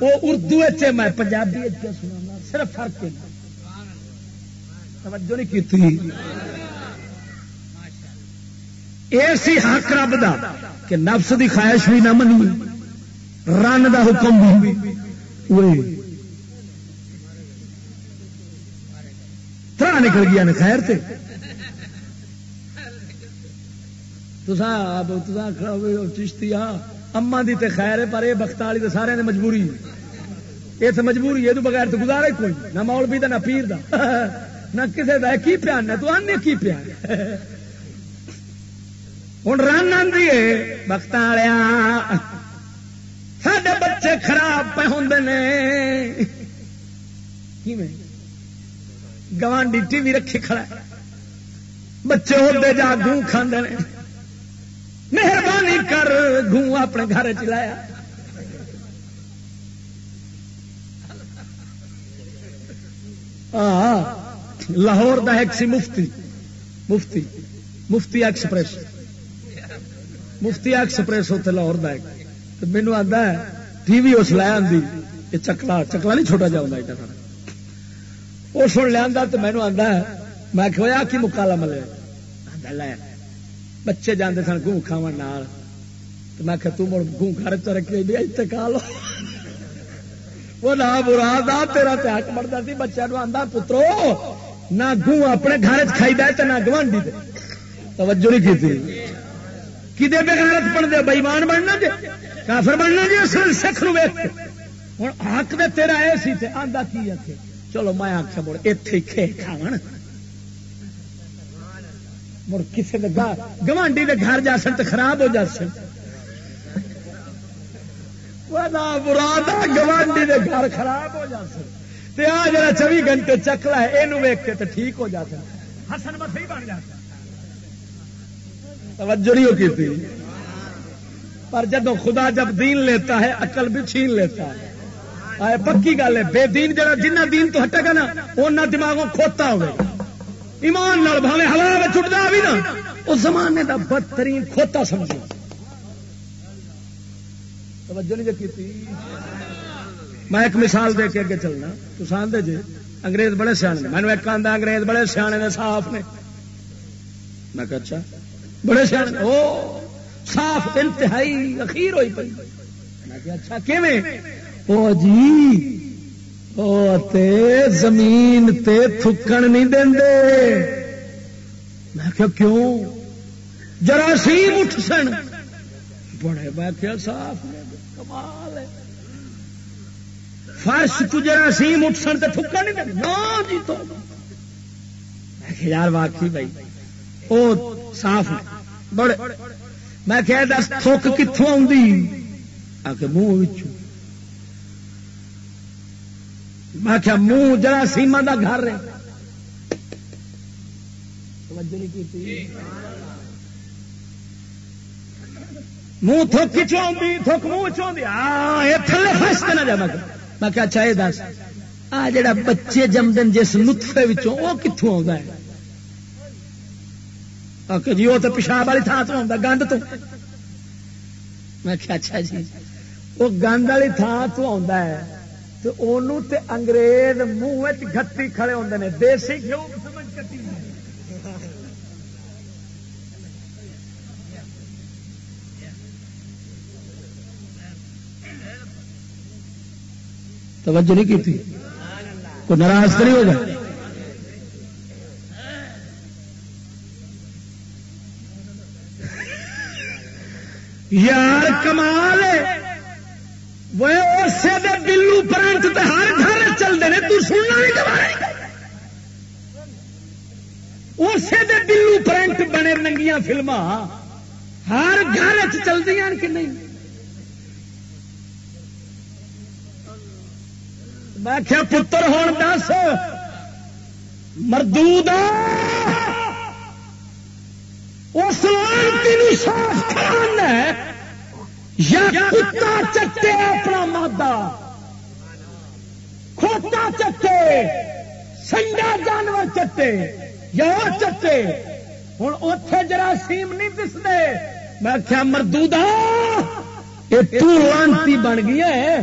وہ اردو میں پنجابی پہ سنا صرف فرق ہے۔ توجہ نہیں کی ایسی حق رب دا کہ نفس دی خواہش بھی نہ منی، رن دا حکم بھی۔ تھرا نکل گیا نے خیر تے۔ چشتی اما دی تے خیر ہے، پر یہ بخت والی تو سارے مجبوری۔ یہ تو مجبوری، یہ تو بغیر تو گزارا کوئی۔ نہ مولوی دا، نہ پیر دا۔ <laughs> نہ کسی کا کی پیان تو آنے کی پیان؟ ہوں رن آدھی وقت سڈے بچے خراب پہ ہوں گوانڈی ٹی وی رکھی کھڑا بچے ہوتے جا گوں کھانے مہربانی کر، گوں اپنے گھر چلایا ہاں لاہور دا ایک سی مفتی مفتی مفتی ایکسپریس۔ مفتی ایکسپریس ہوتے لاہور دا ایک۔ مینو آتا ہے، ٹی وی اس لے آدھی یہ چکلا چکلا نہیں چھوٹا جا ہوتا وہ سن لیا تو مینو آتا ہے، میں کہا کی مکالا ملے؟ لے، بچے جانے سن گوں کھاو میں کہ تم گوں گھر چ رکھے بھی اتنے کھا لو وہ نہ برا دا تیرا تک مرتا سی بچوں آتا پترو نہ گوں اپنے گھر کھائی دے نہ گوانڈی دے توجہ نہیں کی کدے بے بغیرت پڑھتے بئیمان بننا جی کافر بننا جی اصل سکھ نو ویک ہوں حق دے تیرا اے سی تے آندا کی آخ چلو میں آخیا مڑ اتے کھے کھاو مڑ کسی گوانڈی دے گھر جا سن تو خراب ہو جا سن براد گوانڈی دے گھر خراب ہو جا سن آ جا چوبی گھنٹے چکلا ہے یہ ویک کے تو ٹھیک ہو جاتا ہسن بس ہی بن جاتا توجہ نہیں ہوتی تھی۔ پر جب خدا جب دین لیتا ہے عقل بھی چھین لیتا ہے۔ پکی گل ہے بے دین جڑا جنہ دین تو ہٹے گا نا اُنہ دماغوں کھوتا ہوئے۔ ایمان نال بھاوے ہلا میں چٹتا بھی نا۔ اس زمانے دا بدترین کھوتا سمجھو۔ توجہ نہیں کی میں ایک مثال دے کے اگے چلنا۔ تو ساندے جی انگریز بڑے سیانے میں نے ایک آدھا انگریز بڑے سیانے نے، صاف نے۔ میں کہ اچھا۔ بڑے سیاح او، صاف انتہائی اخیر ہوئی پی اچھا او جی او تے زمین تے تھکن نہیں دیں میں کیا کیوں؟ جراثیم اٹھ سن۔ بڑے، میں کیا صاف کمال۔ فرش تو جراثیم اٹھ سن تے تھکن نہیں دیں جی تو۔ یار، واقعی بھائی، او صاف بڑے۔ میں کہ دس تھوک کتوں آ کے منہ میں کیا منہ جرا سیما کا گھر رہے منہ تھوک چاہیے تھوک منہ چاہیے تھلے فس کے نہ جا، میں میں کیا اچھا یہ دس۔ آ جڑا بچے جمدن جس نطفے وچوں، وہ کتوں آتا آ جی وہ تو پیشاب والی تھان تو آتا گند تو۔ میں اچھا جی وہ گند والی تھان تو آتا ہے۔ تو انگریز منہ گتی کھڑے ہوتے ہیں دیسی توجہ نہیں کی کوئی ناراض تو نہیں ہوگا یار کمال وہ اسے دے بلو پرنٹ تے ہر گھر چلتے ہیں تو سننا نہیں اسے دے بلو پرنٹ بنے ننگیاں فلما ہر گھر چلتی ہیں کہ نہیں؟ میں کیا پتر ہون دس۔ مردود اس لانتی صاف کرنا یا کتا چٹے اپنا مادہ۔ کھوتا چٹے۔ سنڈا جانور چٹے۔ یا چٹے۔ ہوں اتے جراثیم نہیں دستے میں کیا مردو لانتی بن گئی ہے۔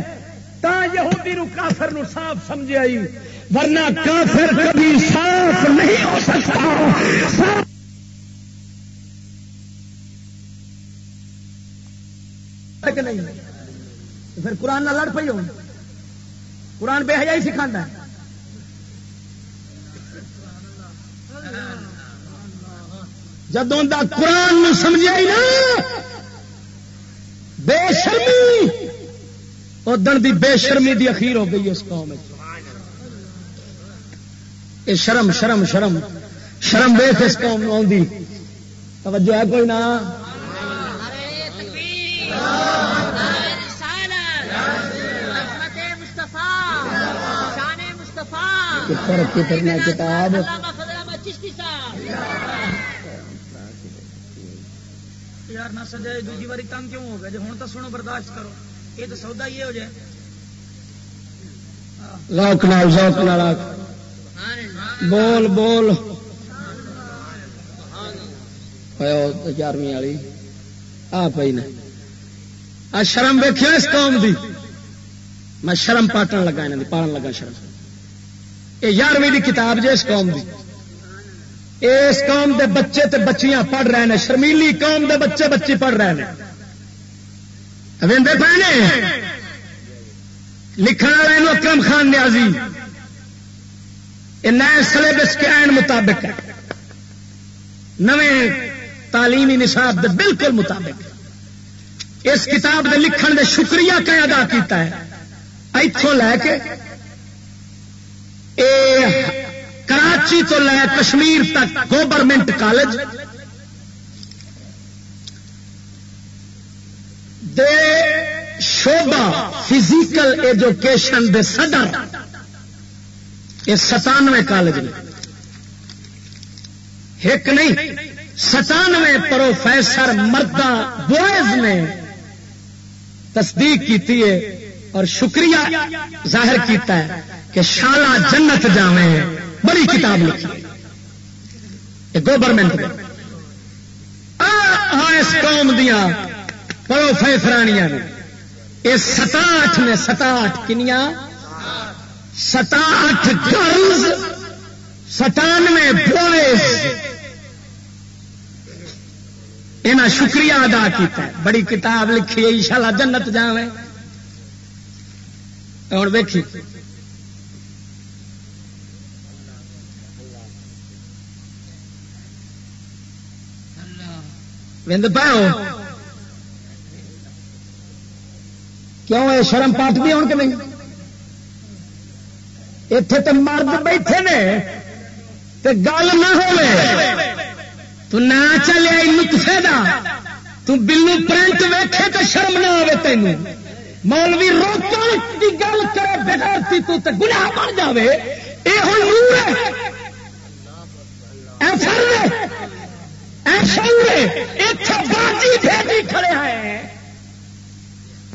تا یہودی نو کافر نو صاف سمجھ آئی. ورنہ کافر کبھی صاف نہیں ہو سکتا. نہیں؟ پھر قرآن نہ لڑ پی ہو. قرآن بے حیائی سکھا ہے. جدوں قرآن سمجھا ہی نا بے شرمی ادن دی بے شرمی دی اخیر ہو گئی اس قوم اے شرم شرم شرم۔ شرم ویخ اس قوم آئی توجہ ہے کوئی نہ؟ ترقی کرنا کتاب۔ یار نہ سجائے دوسری باری تنگ کیوں ہو گیا جی ہوں تو سنو، برداشت کرو۔ یہ تو سودا یہ ہو جائے۔ لاک نال ذوق نال بول بول۔ یارویں والی۔ آ پی نے۔ شرم ویخیا اس قوم دی۔ میں شرم پاٹن لگا یہاں پالن لگا شرم۔ یہ یارویں کی کتاب جی اس قوم کی اس قوم دے بچے تے بچیاں پڑھ رہے ہیں شرمیلی قوم دے بچے بچی پڑھ رہے ہیں پہ لکھن والے اکرم خان نیازی۔ یہ نئے سلیبس کے آئن مطابق ہے۔ نویں تعلیمی نصاب دے بالکل مطابق۔ اس کتاب کے لکھن دے شکریہ کیا ادا کیتا ہے۔ اتوں لے کے اے کراچی تو لے کشمیر تک گورنمنٹ کالج دے شوبا فزیکل ایجوکیشن دے صدر۔ یہ ستانوے کالج نے۔ ایک نہیں، ستانوے پروفیسر مردہ بوائز نے تصدیق کی ہے اور شکریہ ظاہر کیتا ہے کہ شالا جنت جاوے بڑی کتاب لکھی۔ گورنمنٹ ہاں، اس قوم دیا پروفیسرانیاں نے۔ یہ ستاٹھ نے ستاٹھ کنیا ستاٹھ گرلز ستانوے بوائز یہاں شکریہ ادا کیتا ہے۔ بڑی کتاب لکھی ہے شالا جنت جاوے۔ ہوں ویکھی۔ وند پاؤ کیوں یہ شرم پاٹ دی ہوں کہ نہیں؟ اتے تو مرد بیٹھے نے تے گل نہ ہو تو نہ چلے نطفے دا۔ تو بلو پرنٹ ویکھے تو شرم نہ آئے تین مولوی روکن کی گل کرے بغیر تو تے گناہ بن جاوے۔ اے ہن نور ہے۔ اے فرض ہے۔ اے شعور ہے۔ ایتھے باجی بھیجی کھڑے ہیں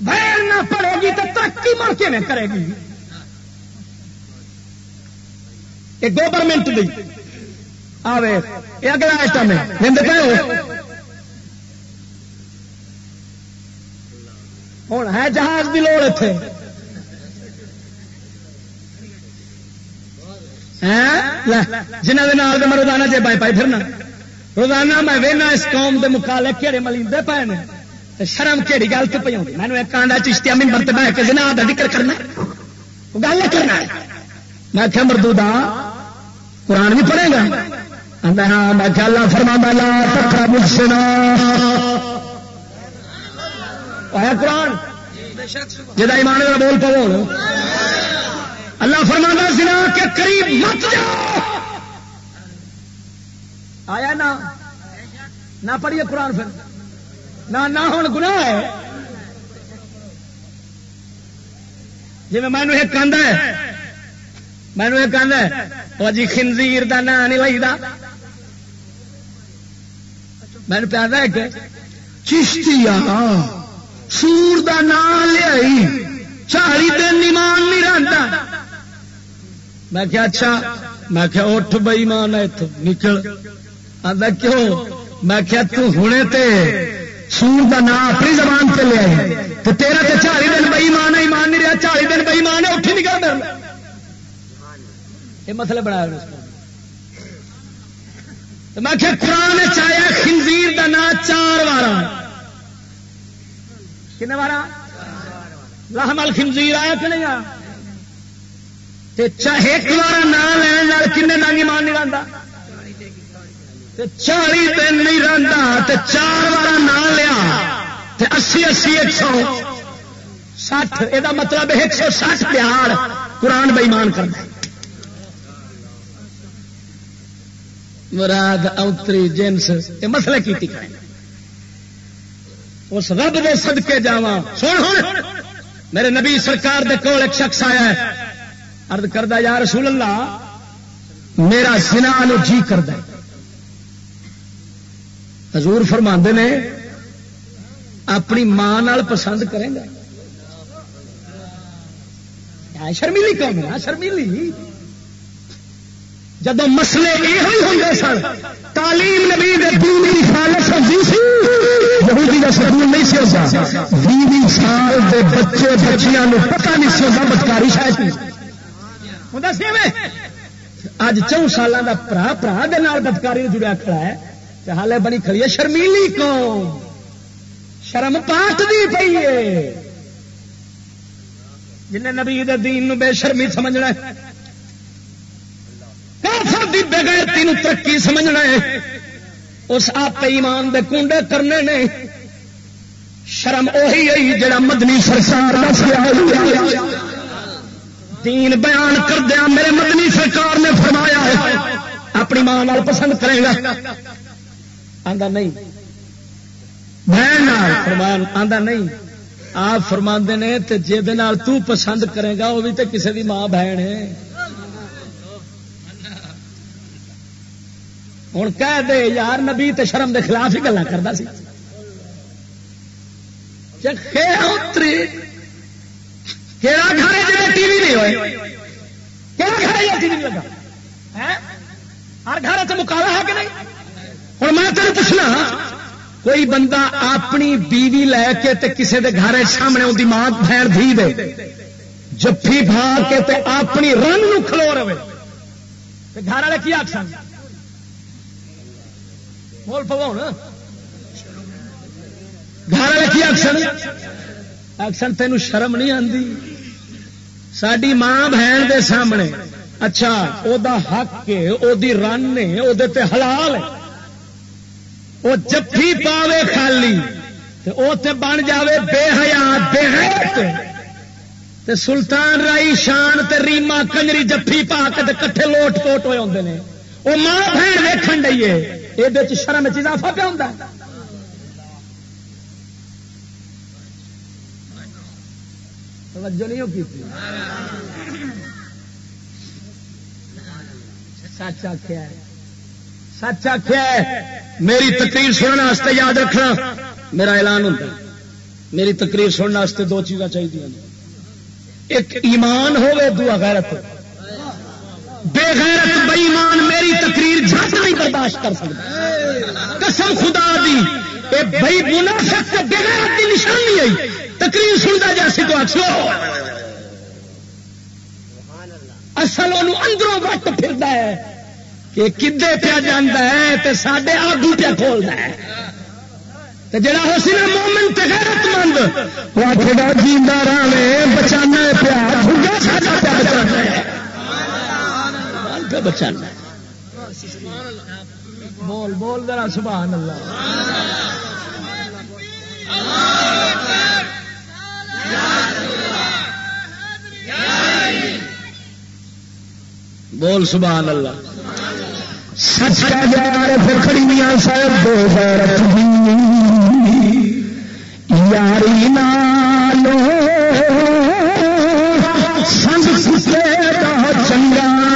بہن نہ پڑے گی تو ترقی مڑ کے میں کرے گی۔ یہ گورنمنٹ دی۔ آوے یہ اگلا آئٹم ہے۔ ہند پہ ہوں ہے جہاز کی لوڑ اتنے جنہ کے میں روزانہ جی پائی پائی پھرنا۔ روزانہ میں وہنا اس قوم کے مکالے کہڑے ملیندے پے نے؟ شرم کہڑی گل تو پہ میں نے ایک آنڈا چشتیا ممبر بہ کے جناب کا ذکر کرنا گل کرنا میں کیا مردودا قرآن بھی پڑھے گا؟ ہاں میں کیا اللہ فرما لا پتھر مجھنا قرآن؟ جا ایمان کا بول پو اللہ فرما سنا کہ قریب مت جاؤ۔ آیا نا؟ نہ پڑھیے قرآن پھر۔ نہ ہوں گنا ہے۔ جی میں ایک کہہ ہے۔ مینو ایک کہہ جی خنزیر کا نام نہیں لگتا میں پیار ایک چشتی سور دا نام لیا چالی دن ایمان نہیں رہتا میں کیا اچھا۔ میں کیا اٹھ بئی مان ہے نکل۔ آتا کیوں؟ میں کیا تو ہونے تے سور دا نام اپنی زبان سے لیا تو تیرا تے چالی دن بئی مان ہے، ایمان نہیں رہا، چالی دن بئی مان ہے اٹھ نکل دیں یہ مسئلہ بنایا میں کہ قرآن چاہیا خنزیر دا نا چار وار کن بار لحمل خنزیر آیا کہ نہیں آیا؟ چاہے ایک بار نام لین کن ننگ مان نہیں رہتا چالی دن نہیں رہتا چار بار نام لیا اسی اسی مطلب ایک سو سٹھ یہ مطلب ایک سو سٹھ بہار قرآن بئیمان کرنا مراد اوتری جنس، یہ مسئلہ کی اس رب دے صدقے جاوا سن ہوں میرے نبی سرکار دے کول ایک شخص آیا ہے ارد کردہ یا رسول اللہ، میرا سنا نو جی کرد حضور فرما نے، اپنی ماں پسند کریں گا شرمیلی کون شرمیلی جب مسلے یہ ہوں سن، تعلیم نبی دین خالص جی یہودی کا سکول نہیں سی ہوتا بیوی سال دے بچے بچیاں پتہ نہیں سی ہوتا بتکاری شاید اج چون سال کا برا برا بدکاری جڑیا کھڑا ہے حالے بڑی کھڑی ہے، شرمیلی قوم۔ شرم پاٹ دی پی ہے۔ جن نبی دین بے شرمی سمجھنا ہے۔ کافر دی بغیرتی ترقی سمجھنا ہے۔ اس آپ ایمان دے کنڈے کرنے نے۔ شرم اہی آئی جڑا مدنی سرکار دین بیان کردیا میرے مدنی سرکار نے فرمایا ہے۔ اپنی ماں پسند کرے گا۔ نہیں۔ آدھا نہیں۔ آپ فرما نے تو پسند کرے گا وہ بھی تو کسی کی ماں بہن ہے۔ ہوں کہہ دے یار نبی تے شرم دے خلاف ہی گلا کرتا سی۔ اتری۔ کہڑا گھر ٹی وی نہیں ہوئے؟ کہڑا گھر ٹی وی لگا؟ ہر گھر سے مکالا ہے کہ نہیں؟ ہوں میں تیرے پوچھنا، کوئی بندہ اپنی بیوی لے کے تے کسے دے گھر سامنے ان ماں بہن دھی دے جفی پا کے تے اپنی رنگ نو کھلو رہے۔ گھر والے کی آخ بول پو گھر والے کی آخر آخر تین شرم نہیں آتی ساری ماں بہن دے سامنے اچھا وہ حق ہے وہ رن ہے وہ حلال ہے۔ وہ جفی پاوے خالی وہ بن جاوے بے حیات بے حیات تے سلطان رائی شان تے ریما کنجری جفی پا کے کٹھے لوٹ پوٹ ہوئے ہوں نے۔ وہ ماں بہن ویکن ڈیے یہ شرم اضافہ پہ ہوتا توجہ نہیں ہوگی سچ آخیا سچ آخیا میری تقریر سننے واسطے یاد رکھنا۔ میرا اعلان ہوتا میری تقریر سننے واسطے دو چیزاں چاہیے ایک ایمان ہوے دعا غیرت بے غیرت، بے ایمان میری تقریر جھٹ نہیں برداشت کر سکتا قسم خدا دی، اے بھائی منافق سے بے غیرت کی نشانی آئی۔ تقریر سنتا جیسے تو اکثر اصل اندروں وقت پھرتا ہے۔ کہ کدے پیا جانا ہے تو سڈے آگو پیا کھولنا ہے۔ جڑا ہو سی نا مومن غیرت مند وہ تھوڑا جیندہ بچانا پیا پیا بچانا بول بول ذرا سبحان اللہ۔ بول سبحان اللہ۔ سچ کا جا پھر میاں صاحب دو غیرت یاری نالو سنگ سکے دا چنگا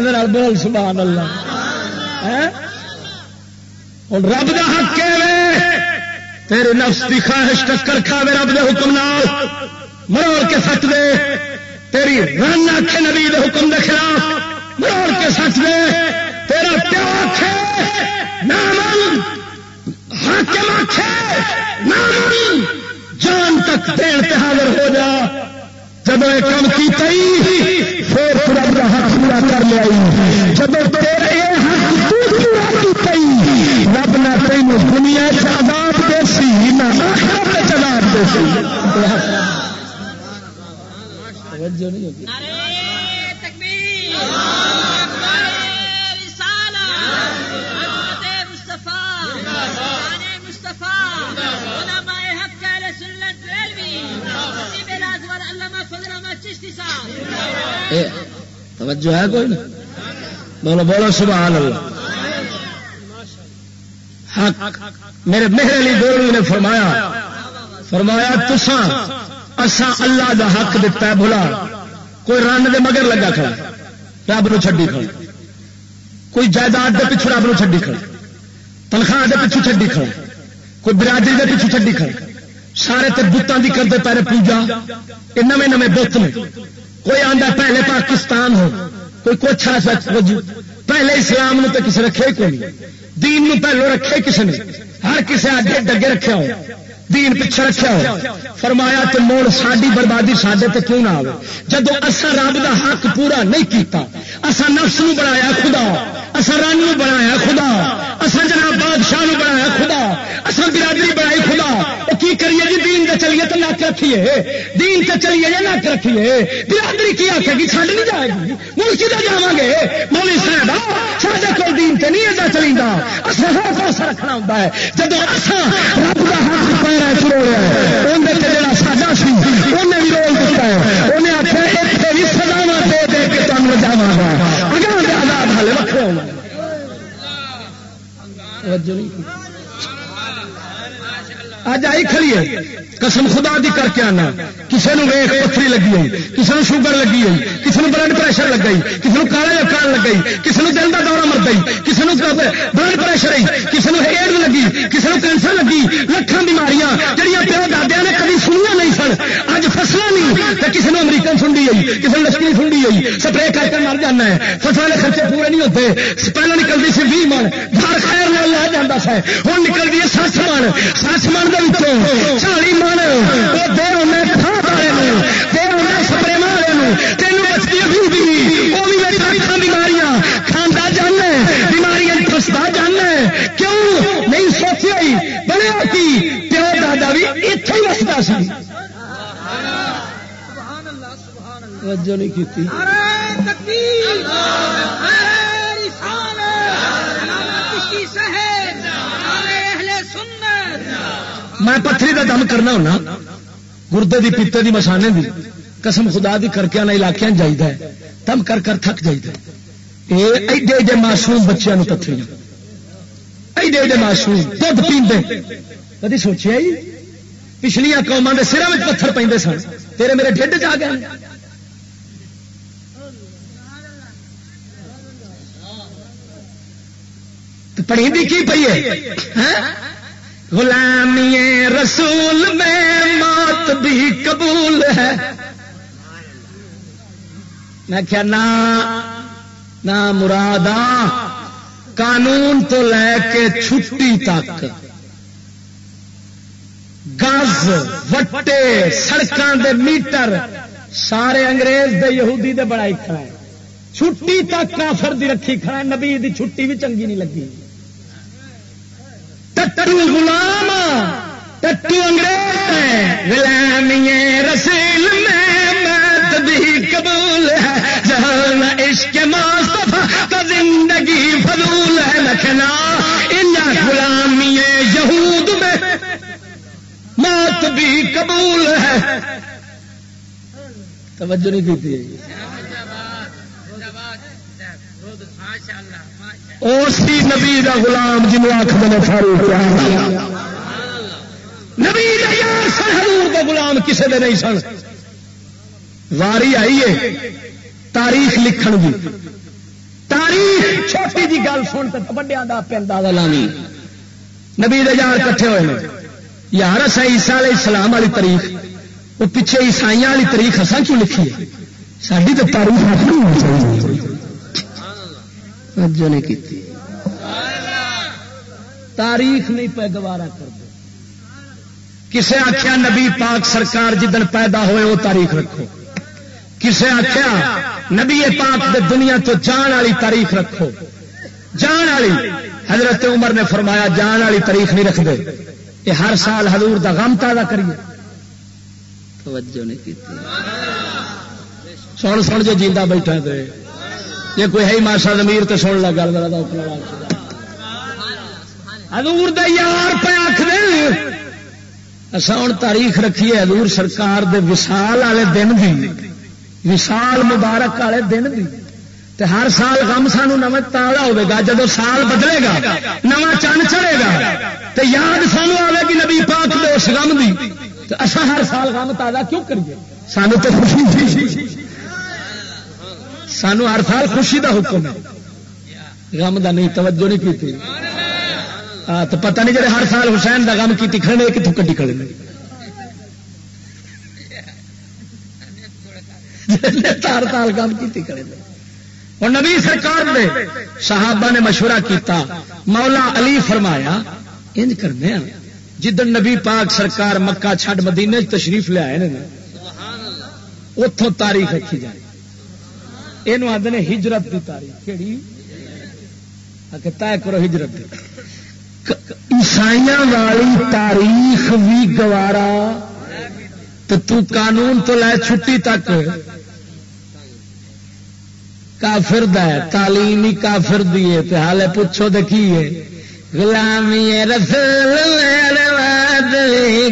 بدل بول، سبحان اللہ۔ ہوں رب کا حق تیرے نفس کی خواہش ٹکر کھاوے رب دے حکم نال۔ مروڑ کے سچ دے۔ تیری رن آخ نبی دے حکم دے خلاف۔ مروڑ کے سچ دے۔ تیرا پیو آخ حاکم آخ جان تک دین پہ حاضر ہو جا۔ جب یہ کام کی پھر رب کا حق پورا کر لیا جب تیرے حق پورا کی رب نہ تین دنیا چاداب دیسی نہ دیسی نہیں ہوگی توجہ ہے کوئی؟ بولو بولو، سبحان اللہ۔ حق، میرے مہر علی گولوی نے فرمایا فرمایا تسا اسا اللہ دا حق دتا ہے، بھلا، کوئی رن دے مگر لگا کھڑا، رب نو چھڈی کھڑا۔ کوئی جائیداد دے پیچھے رب نو چھڈی کھڑا، تنخواہ دے پیچھے چھڈی کھڑا، کوئی برادری دے پیچھے چھڈی کھڑا۔ سارے تے بتان دی کرتے پہلے پوجا۔ یہ نمے نمے بت نے۔ کوئی آدھا پہلے پاکستان ہو، کوئی کچھ کچھ۔ پہلے اسلام تو کسی رکھے کوئی دین نو پہلو رکھے کسی نے۔ ہر کسی آگے ڈگے رکھے ہو۔ دین پیچھے رکھا ہو۔ فرمایا تو موڑ ساری بربادی سڈے تے کیوں نہ آئے جب اصا رب کا حق پورا نہیں کیتا اصا نفس نو بنایا خدا۔ اصا رن بنایا خدا۔ اصا جناب بادشاہ نو بنایا خدا اصا برادری بنائی خدا۔ کی کریے جی؟ دین کے چلیے تو نک رکھیے۔ دین کے چلیے یا نک رکھیے؟ برادری کی آخے گی؟ چڑھ نہیں جائے گی۔ ملک کدھر جا گے۔ مولی صاحب، سارے کو دین سے نہیں ایسا چلی اصل ہر پاسا رکھنا ہوتا ہے۔ جب اصا رب کا ہاتھ پیرا چروڑیا ہے اندر جڑا ساجا سی انہیں بھی رول دیتا ہے۔ انہیں آخر اتنے بھی سزاوا دے دے کے تمہیں جاوا گا۔ اگر آزاد ہالے رکھے ہونا توجہ نہیں اج آئی کھڑی ہے قسم خدا دی کر کے آنا کسی نے ویخ پتھری لگی ہوئی کسی نے شوگر لگی ہوئی کسی نے بلڈ پریشر لگ گئی کسی نے کالا جکان لگ گئی کسی نے دل کا دورہ مر گئی کسی نے بلڈ پریشر آئی کسی نے ایڈ لگی کسی نے کینسر لگی لکھان بیماریاں جہاں پیو دادیا نے کبھی سنیا نہیں سن اج فصل نہیں تو کسی نے امریکن سنڈی ہوئی کسی نے لشکری سنڈی ہوئی سپرے کر کے مر جانا ہے فصل کے خرچے پورے نہیں ہوتے پہلے نکلتی سی بھی من گھر خیر لے جانا سا ہوں نکلتی ہے سس من سس من چالی من وہ دے انہیں کھا والے دے انہیں سپرے والے تینوں بچتی بھی وہ بھی بیٹھا بیماریاں کھانا جانا بیماریاں فستا جانا کیوں نہیں سوچی ہوئی بڑے ہوتی پیو دادا بھی اتوں ہی وستا سی توجہ نہیں کی میں پتھری کا دم کرنا ہونا، گردے دی، پیتے دی مسانے دی، قسم خدا دی کر کے علاقے جائیے دم کر کر تھک جائیے ایڈے ایڈے معصوم بچوں پتھری ایڈے ایڈے معصوم دھد پیندے۔ کدی سوچیا جی؟ پچھلیا قوما کے سروں میں پتھر پہ سن۔ تیرے میرے ڈھڈ چ گئے پڑھی کی پی ہے؟ ہاں؟ غلامی رسول میں موت بھی قبول ہے۔ میں کیا نہ مرادا، قانون تو لے کے چھٹی تک۔ گز، وٹے سڑکوں دے میٹر، سارے انگریز دے، یہودی دے بڑائی کھڑا ہے۔ چھٹی تک کافر دی رکھی کھڑا ہے، نبی دی چھٹی بھی چنگی نہیں لگی۔ ٹٹو غلام ٹٹو انگریز غلامی رسیل میں مات بھی قبول ہے۔ جہاں عشق مصطفیٰ تو زندگی فضول ہے۔ لکھنا ان غلامی یہود میں موت بھی قبول ہے۔ توجہ نہیں کی اسی نبی کا گلام جنوب آخر نے فاروق نبی کا گلام کسی دے نہیں سن۔ واری آئی ہے۔ تاریخ لکھن کی تاریخ چھوٹی جی گل سن تو بڑیا کا پندا لانی نبی یار کٹھے ہوئے ہیں یار اصا عیسا علیہ السلام والی تاریخ وہ پیچھے عیسائی والی تاریخ اصل کیوں لکھی ہے؟ ساری تو تاریخ آخر ہونی چاہیے۔ نہیں کی تاریخ نہیں پہ گوارا کر دو۔ کسے آخیا نبی پاک سرکار جدن پیدا ہوئے وہ تاریخ رکھو۔ کسے آخیا نبی پاک دے دنیا تو جان والی تاریخ رکھو۔ جان والی۔ حضرت عمر نے فرمایا جان والی تاریخ نہیں رکھ دے۔ یہ ہر سال حضور دا غم تازہ کریے۔ توجہ نہیں کی سن سن جو جیندہ بیٹھا دے یہ کوئی ہے ماشا زمیر تو سن لگا ہزور یار پہ آخ اصا ہوں تاریخ رکھیے حضور سرکار دے وسال والے دن بھی وسال مبارک والے دن بھی تے ہر سال غم سانو نو تالا ہوگا جب سال بدلے گا، نواں چند چڑھے گا۔ تے یاد سانو آئے گی نبی پاک دے اس غم دی۔ اصا ہر سال غم تازہ کیوں کریے؟ سانو تو خوشی سانو ہر سال خوشی دا حکم ہے۔ غم دا نہیں، توجہ نہیں کی تو پتہ نہیں جڑے ہر سال حسین دا غم کی کھڑے کتوں کٹی کھڑے ہر سال غم کی کھڑے اور نبی سرکار دے صحابہ نے مشورہ کیتا۔ مولا علی فرمایا، انج کرنے ہاں۔ جدن نبی پاک سرکار مکہ چھڈ مدینے تشریف لیا اتوں تاریخ رکھی جائے۔ یہ آدھے ہجرت کی تاریخ کہڑی طے کرو ہجرت عیسائی والی تاریخ بھی گوارا تو قانون تو لے چھٹی تک کافر تعلیم ہی کافر دیے حالے پوچھو دیکھیے غلامی رسول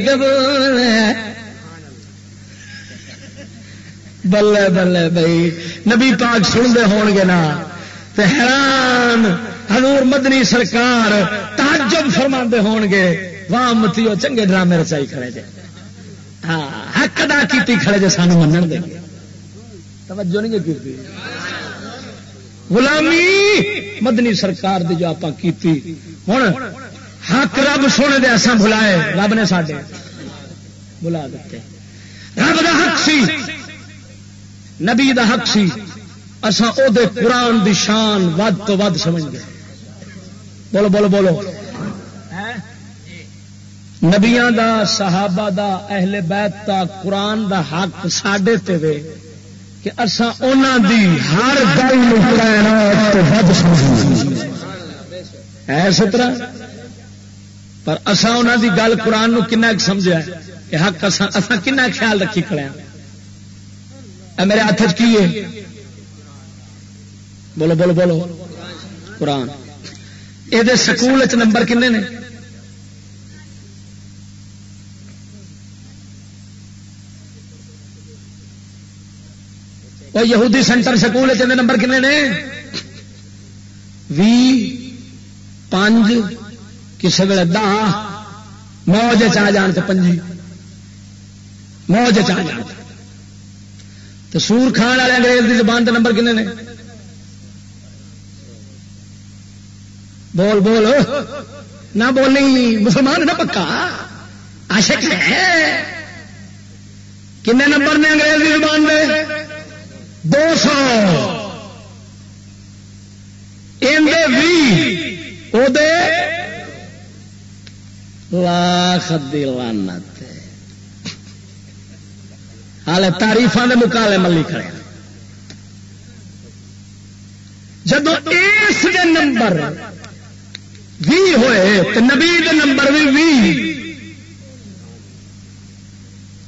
قبول ہے بلے بلے بھائی نبی پاک سنتے ہون گے نا تے حیران حضور مدنی سرکار تعجب فرما ہون گے واہ متیو چنگے ڈرامے رچائی کھڑے جے ہاں حق ادا کی کھڑے جے سانو منن دیں گے توجہ نہیں کی غلامی مدنی سرکار دی جو آپ کی ہوں حق رب سونے دے ایسا بلائے رب نے ساڈے بلا دیتے رب دا حق سی نبی دا حق سی اسا او دے قرآن دی شان ود تو ود سمجھ گئے بولو بولو بولو۔ نبیاں دا، صحابہ دا، اہل بیت دا، قرآن دا حق ساڈے تے وے کہ اسا انہاں دی ہر گل طرح؟ پر اسا انہاں دی گل قرآن نو کنا سمجھا کہ حق اسا اسا کنا خیال رکھی کھڑے ہیں؟ میرے ہاتھ کی ہے؟ بولو بولو بولو۔ قرآن۔ یہ سکول نمبر کنے نے؟ یہودی سینٹر سکول نمبر کنے نے؟ بھی پانچ کسی ویل دہ موج چاہ جان تو پنجی۔ موج چاہ جان تو سور کھان والے انگریز کی زبان کے نمبر کنے نے؟ بول بول نہ بولی، مسلمان نہ پکا۔ عاشق ہے۔ کنے نمبر نے انگریز کی زبان میں دو سو۔ لاکھ دلانت ہال تاریفان کے مکالے ملی کھڑے جب اس نمبر بھی ہوئے تو نبی دے نمبر بھی بھی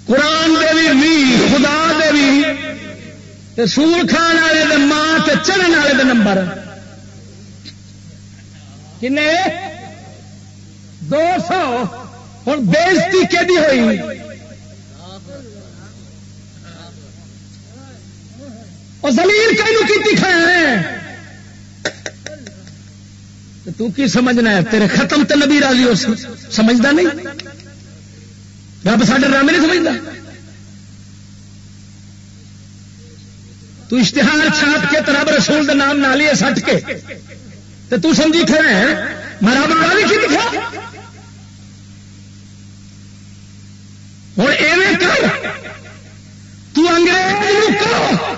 قرآن دے بھی بھی خدا دے بھی سور کھان والے دے ماں چڑھنے والے دے نمبر۔ کن دو سو۔ ہوں بےزتی کہ ہوئی؟ اور زلیل کہیں کی کھایا تو کی سمجھنا ہے؟ تیرے ختم تو نبی راضی ہو سمجھتا نہیں؟ رب ساڈے ڈرامے نہیں سمجھتا تو اشتہار چھاپ کے تو رب رسول کے نام نہ لیے سٹ کے۔ تو تو سمجھی کھڑا ہے؟ میں رب راضی کی دکھا ہوں ایویں کر۔ تو انگریز کرو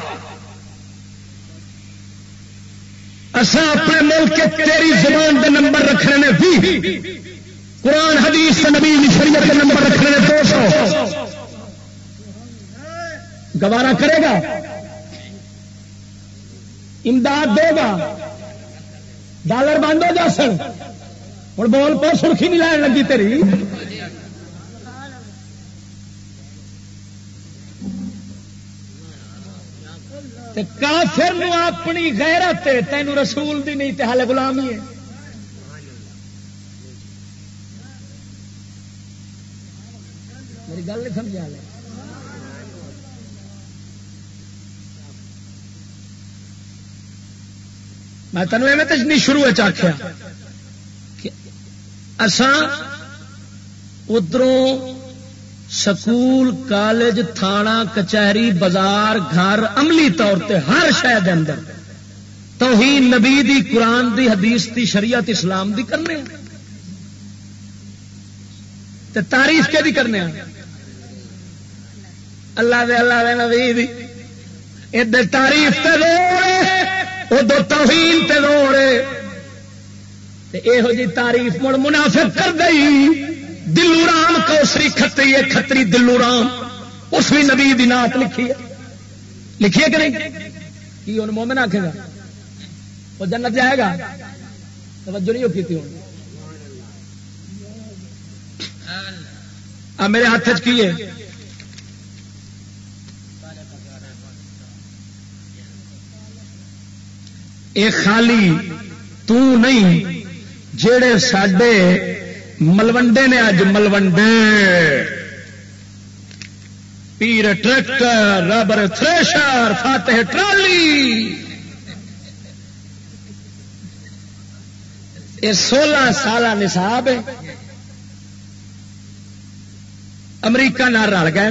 اصا اپنے ملک تیری زبان دے نمبر رکھنے نے بھی، قرآن، حدیث نبی شریعت کے نمبر رکھنے نے دو سو۔ گوارا کرے گا؟ امداد دے گا؟ ڈالر بند ہو جا سن۔ اور بول پر سرخی نہیں لائن لگی تیری؟ تے کافر نو اپنی غیرت تین رسول دی نہیں تے حال غلامی ہے۔ میری گل نہیں سمجھا لے میں تینوں ایویں تجنی شروع آخیا کہ اسان ادھروں سکول، کالج تھانہ کچہری، بازار، گھر، عملی طور پہ ہر شہر اندر۔ توہین نبی دی، قرآن دی، حدیث دی، شریعت اسلام دی کرنے تے تعریف کے دی کرنے اللہ دے اللہ دے نبی دی۔ ادھر تعریف تے روڑے ادھر توہین تے روڑے تے یہو جی تعریف مڑ منافق کر دئی۔ دلو رام کوسری کتری ہے کتری دلو رام اس بھی نبی دی نات لکھی ہے۔ لکھی ہے کہ نہیں؟ کی ہوں مومن آخے گا؟ وہ جنت جائے گا۔ توجہ نہیں کی ہوں میرے ہاتھ کی ہے؟ یہ خالی تو نہیں جڑے سڈے ملوڈے نے اج ملوڈے پیر ٹریکٹر ربر تھریشر، فاتح ٹرالی۔ یہ سولہ سال نصاب ہے۔ امریکہ نہ رل گئے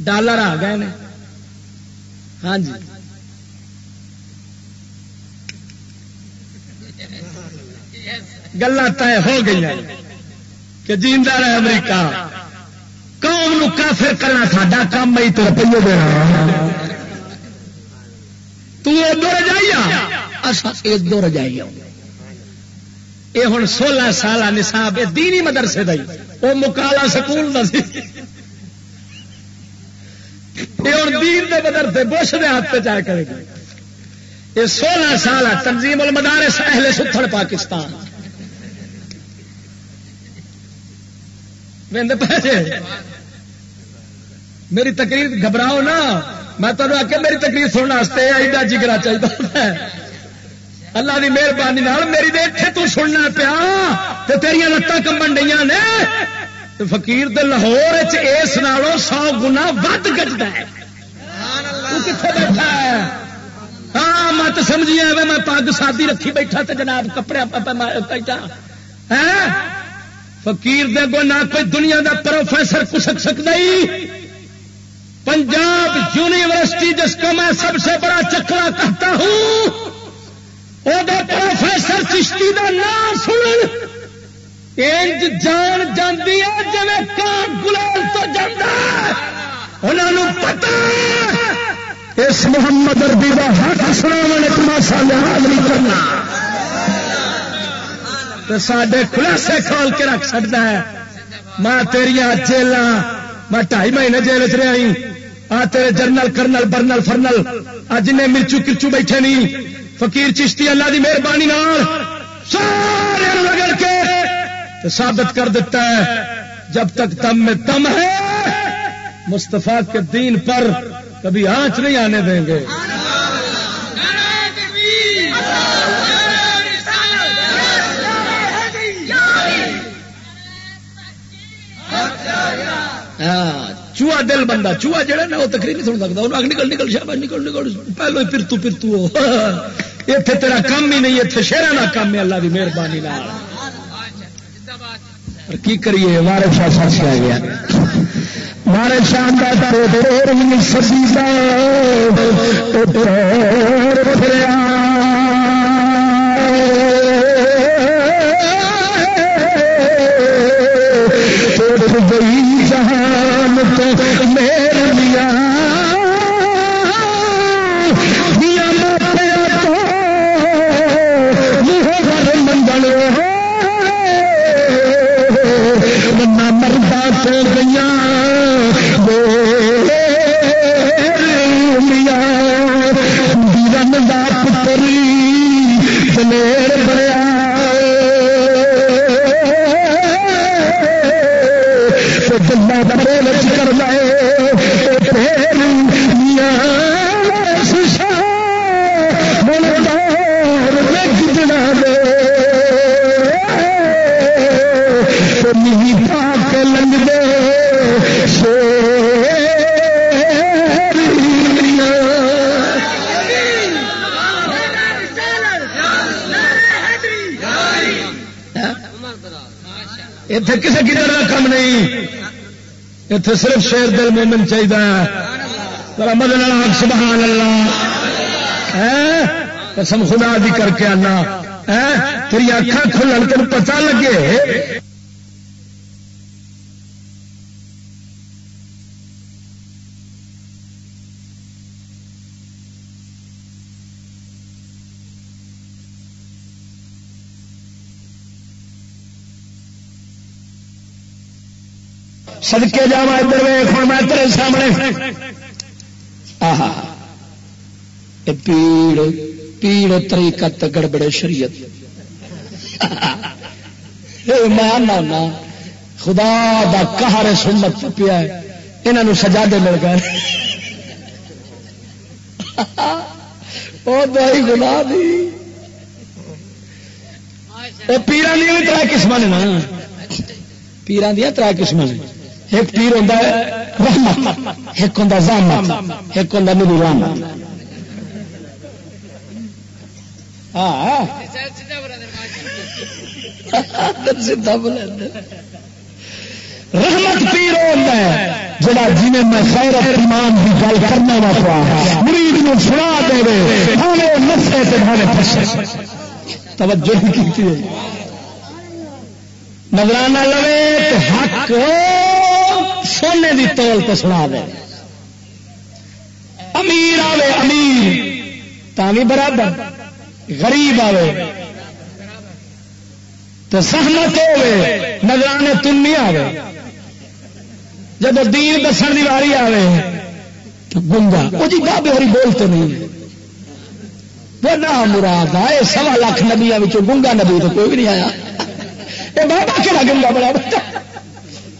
ڈالر آ گئے ہاں جی۔ گلا طے ہو گئی کہ جیندہ رہے امریکہ۔ قوم نو کافر کرنا ساڈا کام ہی تو روپیے دینا تر جائیے ادھر جائیے یہ ہوں سولہ سال نصاب یہ دینی مدرسے دئی وہ مکالا سکول کا سی۔ یہ ہوں دین کے مدرسے بش کے ہاتھ پہ چاہ کرے گی۔ یہ سولہ سال تنظیم المدارس اہل ستھڑ پاکستان۔ پیسے میری تقریر گھبراؤ نا میں تمہیں آ کے میری تقریر سننے واسطے ایڈا جگرا چاہیے اللہ کی مہربانی میری اتنے تو سننا پیا تو تیریا لتان کمبن ڈیا نے۔ فقیر دے لاہور اس نالوں سو گنا ود گجتا ہے۔ کتنے بیٹھا ہے؟ ہاں مت سمجھی میں پگ سادی رکھی بیٹھا تو جناب کپڑے فقیر دے گو نہ کوئی دنیا دا پروفیسر کسک سکتا ہی؟ پنجاب یونیورسٹی جس کو میں سب سے بڑا چکرا کہتا ہوں وہ پروفیسر چشتی دا نام سن انج جان جاندی ہے جی کان گلال تو جانا انہوں پتا اس محمد اربی کا حق سنا میں تماشا لحاظ نہیں کرنا۔ تو سڈے خلاصے کھول کے رکھ سکتا ہے۔ میں تیریا جیل میں ڈائی مہینے جیل چ رہی آ تیرے جرنل، کرنل، برنل، فرنل، آ جن مرچو کرچو بیٹھے نہیں۔ فقیر چشتی اللہ دی مہربانی سارے رگڑ کے ثابت کر دیتا ہے، جب تک تم میں تم ہے مستفا کے دین پر کبھی آنچ نہیں آنے دیں گے۔ ہاں۔ چوہا دل بندہ، چوہا جہا نا، وہ تقریر نہیں سن سکتا۔ وہ نکل نکل، شاہ نکل نکل۔ پہلو پھرتو پھرتو اتنے تیرا کام ہی نہیں اتنے شہر کا کام ہے۔ اللہ کی مہربانی کی کریے؟ ہمارے شاہ سے آ گیا مارے شام کا شاندار سبھی گئی جہان تو میرے میاں منگل منا مردا تو گئی میاں بیرن دا پتری دلیر اتنے کسی گدڑ کا کام نہیں؟ اتنے صرف شیر دل مومن چاہیے مدن سبحان اللہ۔ قسم خدا دی کر کے آنا۔ تیری اکھان کھلن تین پتا لگے۔ سدکے جا ادھر ویخ ہوں میں تیرے سامنے۔ پیڑ پیڑ طریقت گڑبڑے شریعت۔ میں خدا دا کہار سمت پیا یہاں سجا دے مل گئے۔ وہ دوائی گلا دی۔ پیران دیا بھی تر قسم نے نا۔ پیران دیا تر قسم نے۔ ایک پیر ہوں رحمت، ایک ہوں زامت ایک ہوں میری رحمت۔ ہاں، ہاں۔ رحمت پیر ہوتا ہے جڑا جی میں خیر ایمان کی گل کرنا وا پا مرید نو سنا دے بھاوے نسے سے بھاوے پھسے توجہ کی نظرانہ لوے حق۔ سونے دی تول تو سنا دے۔ امیر آوے، امیر۔ تھی برابر غریب آوے۔ تو سہمت ہوے نظرانے تم نہیں آئے جب دین دسن کی واری آئے تو گنگا وہ جی بابے ہوئی بولتے نہیں۔ وہ نہ مراد آئے، سوا لاکھ نبیا گنگا نبی تو کوئی بھی نہیں آیا۔ یہ بابا کہڑا گنگا بڑا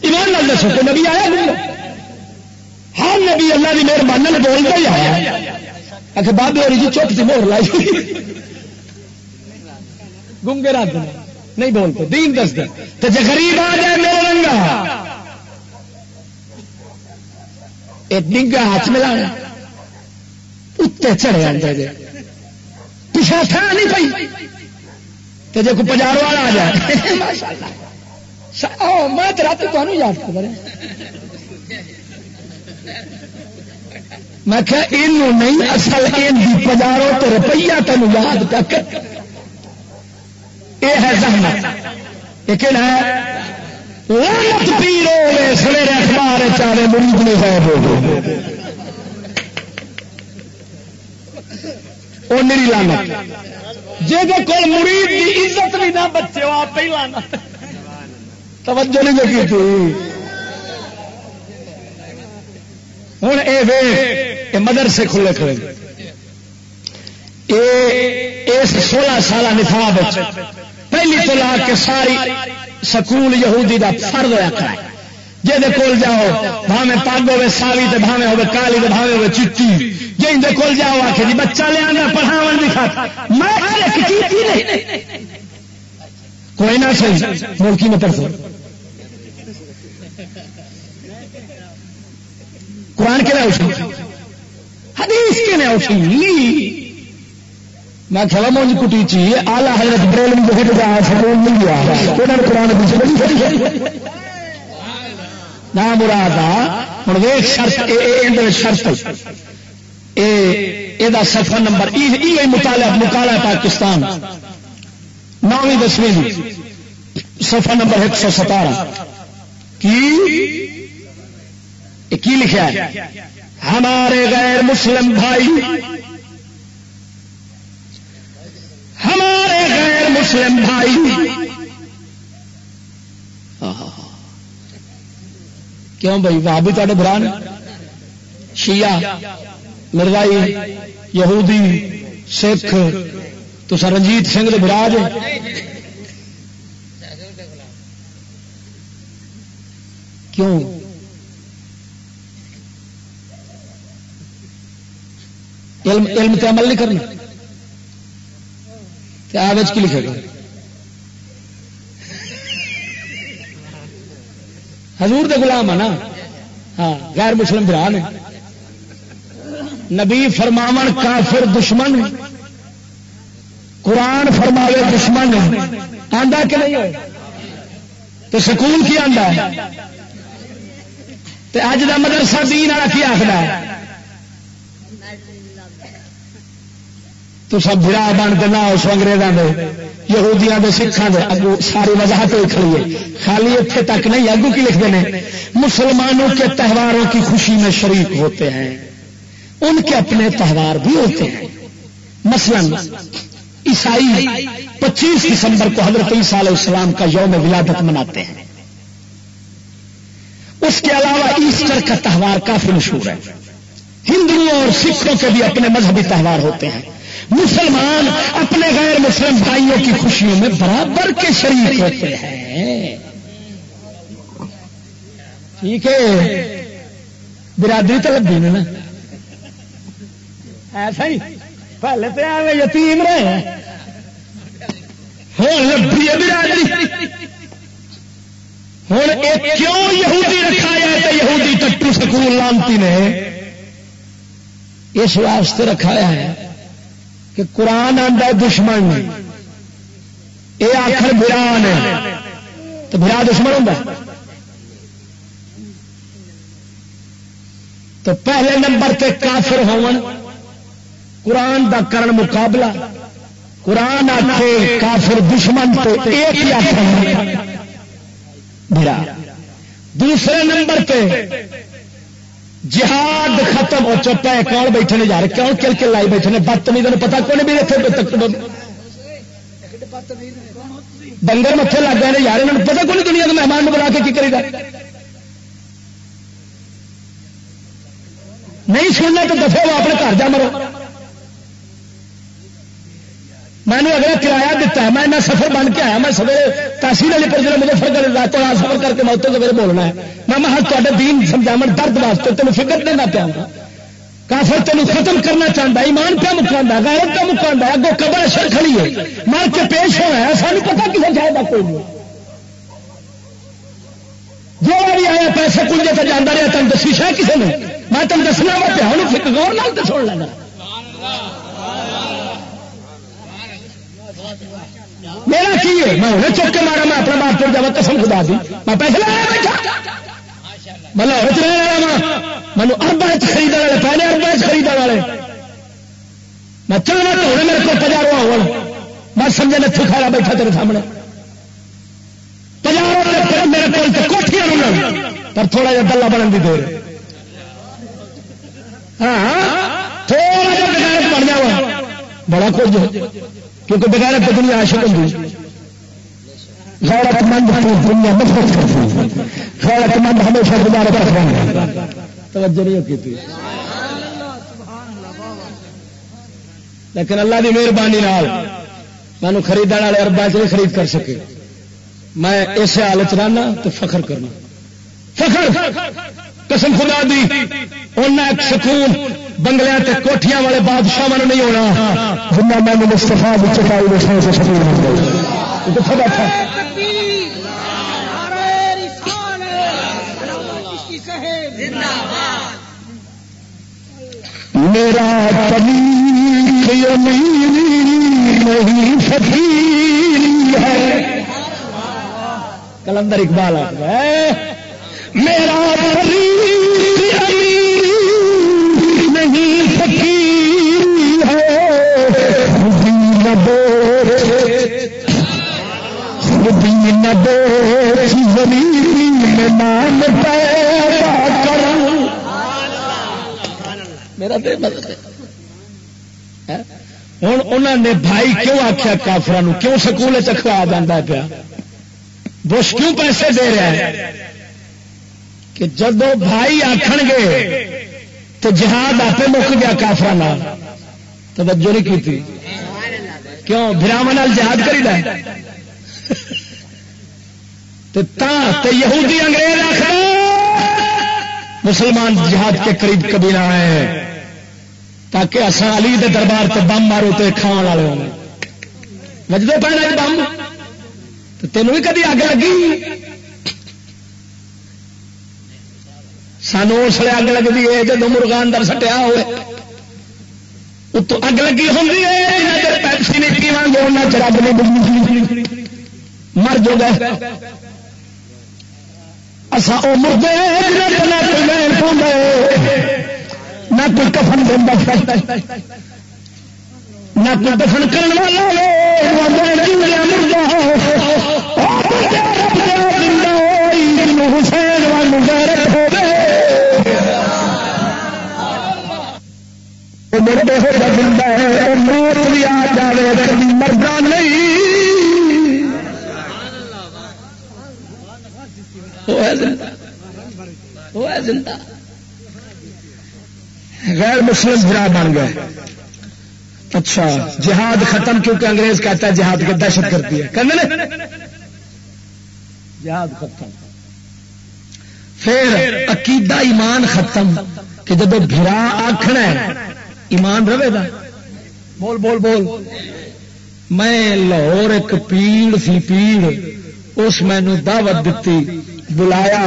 ایمان لال دسو کہ نبی آیا گنگا ہر نبی اللہ کی مہربانی بولتا ہی آیا آخر بابے ہوئی جی چپ سی مور لائی۔ گنگے رات نہیں بولتے دین دس دے تو جی غریب آ جائے میرے رنگا۔ ڈنگا ہاتھ ملا اتنے چڑے آتے جی پچھا تھا نہیں پی تو جی کوئی پجارو والا آ جائے۔ میں رات تمہیں یاد کر میں کیا یہ نہیں، اصل پجارو تو روپیہ تین یاد کر یہ ہے زحمت۔ یہ کہنا ہے، لعنت پیر ہوے سویرے اخبار چاہے مرید نے غائب ہو گئے۔ وہ میری لعنت۔ جی کول مرید کی عزت بھی نہ بچے آپ ہی لانا توجہ نہیں لگی تھی۔ ہوں اے یہ مدرسے کھلے کھلے اس سولہ سال نفاب پہلی تو لا کے ساری سکول یہودی دا فرد ہوا کھڑا ہے۔ جی کول جاؤ بھاوے پگ ہوے ساوی تے بھاوے ہوے کالی تے بھاوے ہوے چٹی۔ جی کول جاؤ آ کے جی بچہ لیا پڑھاو بھی کھاتا کوئی نہ صحیح ملکی میں پرسو قرآن کے لیے حدیث کے لیے میں کھلا مونج کٹی چی، آلہ حضرت بریل میں جو جا سکول نہیں گیا۔ انہوں نے قرآن نہ مراد آ ہوں ویک شرط شرط۔ یہ سفر نمبر یہ مطالعہ مکالا پاکستان۔ نویں دسویں سفر نمبر ایک سو ستارہ۔ کی؟ لکھا ہے؟ ہمارے غیر مسلم بھائی، ہمارے غیر مسلم بھائی۔ کیوں بھائی؟ وہاں بھی تے بران۔ شیعہ، مروائی، یہودی، سکھ تو سر رنجیت سنگھ براج کیوں؟ علم علم تے عمل نہیں کرنا۔ آج کی لکھے گا؟ حضور دے غلام ہے نا؟ ہاں غیر مسلم برا نے۔ نبی فرماون کافر دشمن قرآن فرماوے دشمن آندا کہ نہیں تو سکول کی آندا ہے؟ اج کا مدرسہ دین والا کی آخر ہے؟ تو سب برا بن کے نہ اس انگریزوں کے یہودیاں کے سکھان کے اگو ساری وضاحت ہوئی کھڑی ہے۔ خالی اتنے تک نہیں، اگو کی لکھتے ہیں؟ مسلمانوں کے تہواروں کی خوشی میں شریک ہوتے ہیں۔ ان کے اپنے تہوار بھی ہوتے ہیں۔ مثلا عیسائی پچیس دسمبر کو حضرت عیسیٰ علیہ السلام کا یوم ولادت مناتے ہیں۔ اس کے علاوہ ایسٹر کا تہوار کافی مشہور ہے۔ ہندوؤں اور سکھوں کے بھی اپنے مذہبی تہوار ہوتے ہیں۔ مسلمان اپنے غیر مسلم بھائیوں کی خوشیوں میں برابر کے شریک ہوتے ہیں۔ ٹھیک ہے۔ برادری تو لگی نا۔ ایسا ہی۔ پہلے تو آئے یتیم رہے ہوں لبھی برادری۔ ہوں کیوں یہودی رکھایا تو یہودی ٹٹو سکول لانتی نے؟ اس واسطے رکھایا ہے کہ قرآن آتا دشمن۔ یہ آخر بران ہے۔ تو برا دشمن ہوں تو پہلے نمبر تے کافر ہون۔ قرآن دا کرن مقابلہ۔ قرآن آخے کافر دشمن تو ایک ہی دوسرے نمبر پہ جہاد ختم ہو چکا ہے۔ کون بیٹھے نے جا رہے کیوں کل کے لائی بیٹھے نے بدتمیز پتا کون بھی اتنے ڈنگر متے لگ گئے یار، انہوں پتا کون دنیا کے مہمان بلا کے کی کرے گا نہیں سننا تو دفعہ وہ اپنے گھر جا مرو۔ میں نے اگلا کرایہ دیتا ہے میں سفر بن کے آیا، میں سویرے تحصیل علی پر مظفر کر رات سفر کر کے میں اتنے سویرے بولنا ہے۔ میں میں ہاں، تے دین سمجھاو درد واسطے تینوں فکر دینا پیا کافر تینوں ختم کرنا چاہتا ایمان پہ مکا غیرت کا مکا اگوں قبر اشر کھڑی ہے۔ مر کے پیش ہوا ہے سانو پتا کسی جائے گا کوئی نہیں۔ جو بھی آیا، پیسے کلجے تو جانا رہا تین دسی شاید کسی نے؟ میں تم دسنا وا پیا ہوں فکر غور نال تو سن لینا۔ میرا کی ہے؟ میں انہیں چوک کے مارا، میں اپنا باپ پور جا قسم خدا دی۔ میں پیسے لایا بیٹھا۔ میں لاہور چ رہنے والا مینو اربا خرید والے پہلے اربا خرید والے۔ میں چلنا تو ہونے میرے کو پجارو ہو میں سمجھا نے کھایا بیٹھا تیرے سامنے۔ پجارو میرے کو کوٹیاں پر تھوڑا جا گلا بننے کی دیر۔ ہاں تھوڑا جا بغیر بن جا بڑا کچھ کیونکہ بغیر دنیا عاشق ہوتی غیرت مند دنیا نفرت کرتی غیرت مند ہمیشہ گزارا کرتا توجہ نہیں تھی۔ لیکن اللہ کی مہربانی مینو خریدنے والے اربا چ نہیں خرید کر سکے۔ میں اس حالت رہنا تو فخر کرنا۔ فخر! قسم خدا دی سکون بنگلے تے کوٹھیاں والے بادشاہ نہیں ہونا۔ جنہ میں مستفا چکائی سے کتنے بیٹھا اچھا۔ میرا نہیں فقیر ہے۔ کلندر اقبال میرا زمین میں نام پیدا کر میرا ہاں؟ ہوں انہوں نے بھائی کیوں آخیا کافران کیوں سکول چکھا جانا پیا؟ بش کیوں پیسے دے رہا ہے؟ کہ جدو بھائی آخ گے تو جہاد آپ مک گیا کافر توجہ نہیں کی کیوں؟ براہم جہاد کری یہودی انگریز آخر مسلمان جہاد کے قریب کبھی نہ آئے۔ تاکہ اصا علی دے دربار سے بم مارو تو کھان والے ہوں۔ وجدے پہنا بم؟ تو تینوں بھی کدی اگ لگی؟ سانو اس لیے اگ لگتی ہے جب مرغا اندر سٹیا ہوئے۔ اتو اگ لگی ہوں پیپسی نہیں پی نہ چرب نہیں مر جو گئے۔ اصا وہ مردے نہ کوئی کفن دینا نہ کوئی دفن کرنے والا حسین مرد ہو زندہ ہے موت بھی آ جائے کبھی مردا نہیں زندہ غیر مسلم برا بن گئے اچھا جہاد ختم کیونکہ انگریز کہتا ہے جہاد کی دہشت کرتی ہے جہاد ختم پھر عقیدہ ایمان ختم کہ جب برا آخنا ایمان رہے گا؟ بول بول بول۔ میں لاہور ایک پیڑ سی پیڑ، اس مینو دعوت دیتی بلایا۔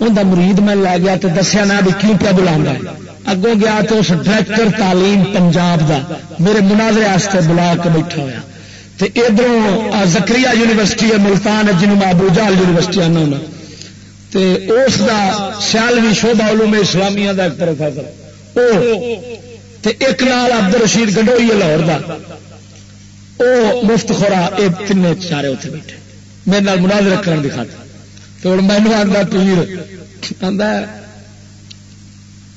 ان مرید میں لے گیا تو دسیا نہ بھی کیوں پہ بلا اگوں گیا تو اس ڈائریکٹر تعلیم پنجاب دا، میرے مناظرے بلا کے بیٹھا ہوا تو ادھر زکری یونیورسٹی ہے، ملتان ہے جنوب ابو جال یونیورسٹی آنا ہونا تے اس دا سیالوی شوبہ علوم اسلامیہ دا ایک پروفیسر او تے ایک نال عبد الرشید گڈوئی لاہور دا۔ او مفت خورا یہ تین چارے اتنے بیٹھے۔ میرے نال مناظر کرنے کی خاطر۔ تو ہوں مینو آتا پیر آتا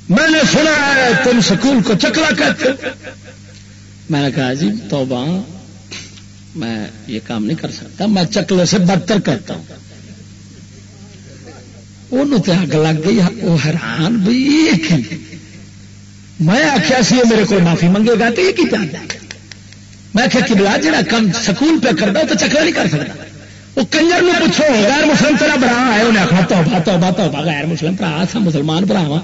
میں نے سنا ہے تم سکول کو چکلا کہتے۔ میں نے کہا جی توبہ۔ میں یہ کام نہیں کر سکتا، میں چکلے سے بدتر کرتا ہوں۔ اگ لگ گئی، وہ حیران بھی میں آخیا سی میرے کو معافی منگے گا تو یہ کی پیار میں آخیا کہ بلا جا کام سکول پہ کرتا تو چکر نہیں کر سکتا وہ کنجر میں پوچھو، غیر مسلم تیرا برا ہے؟ انہیں آخر توبہ توبہ توبہ، غیر مسلم برا سا مسلمان برا وا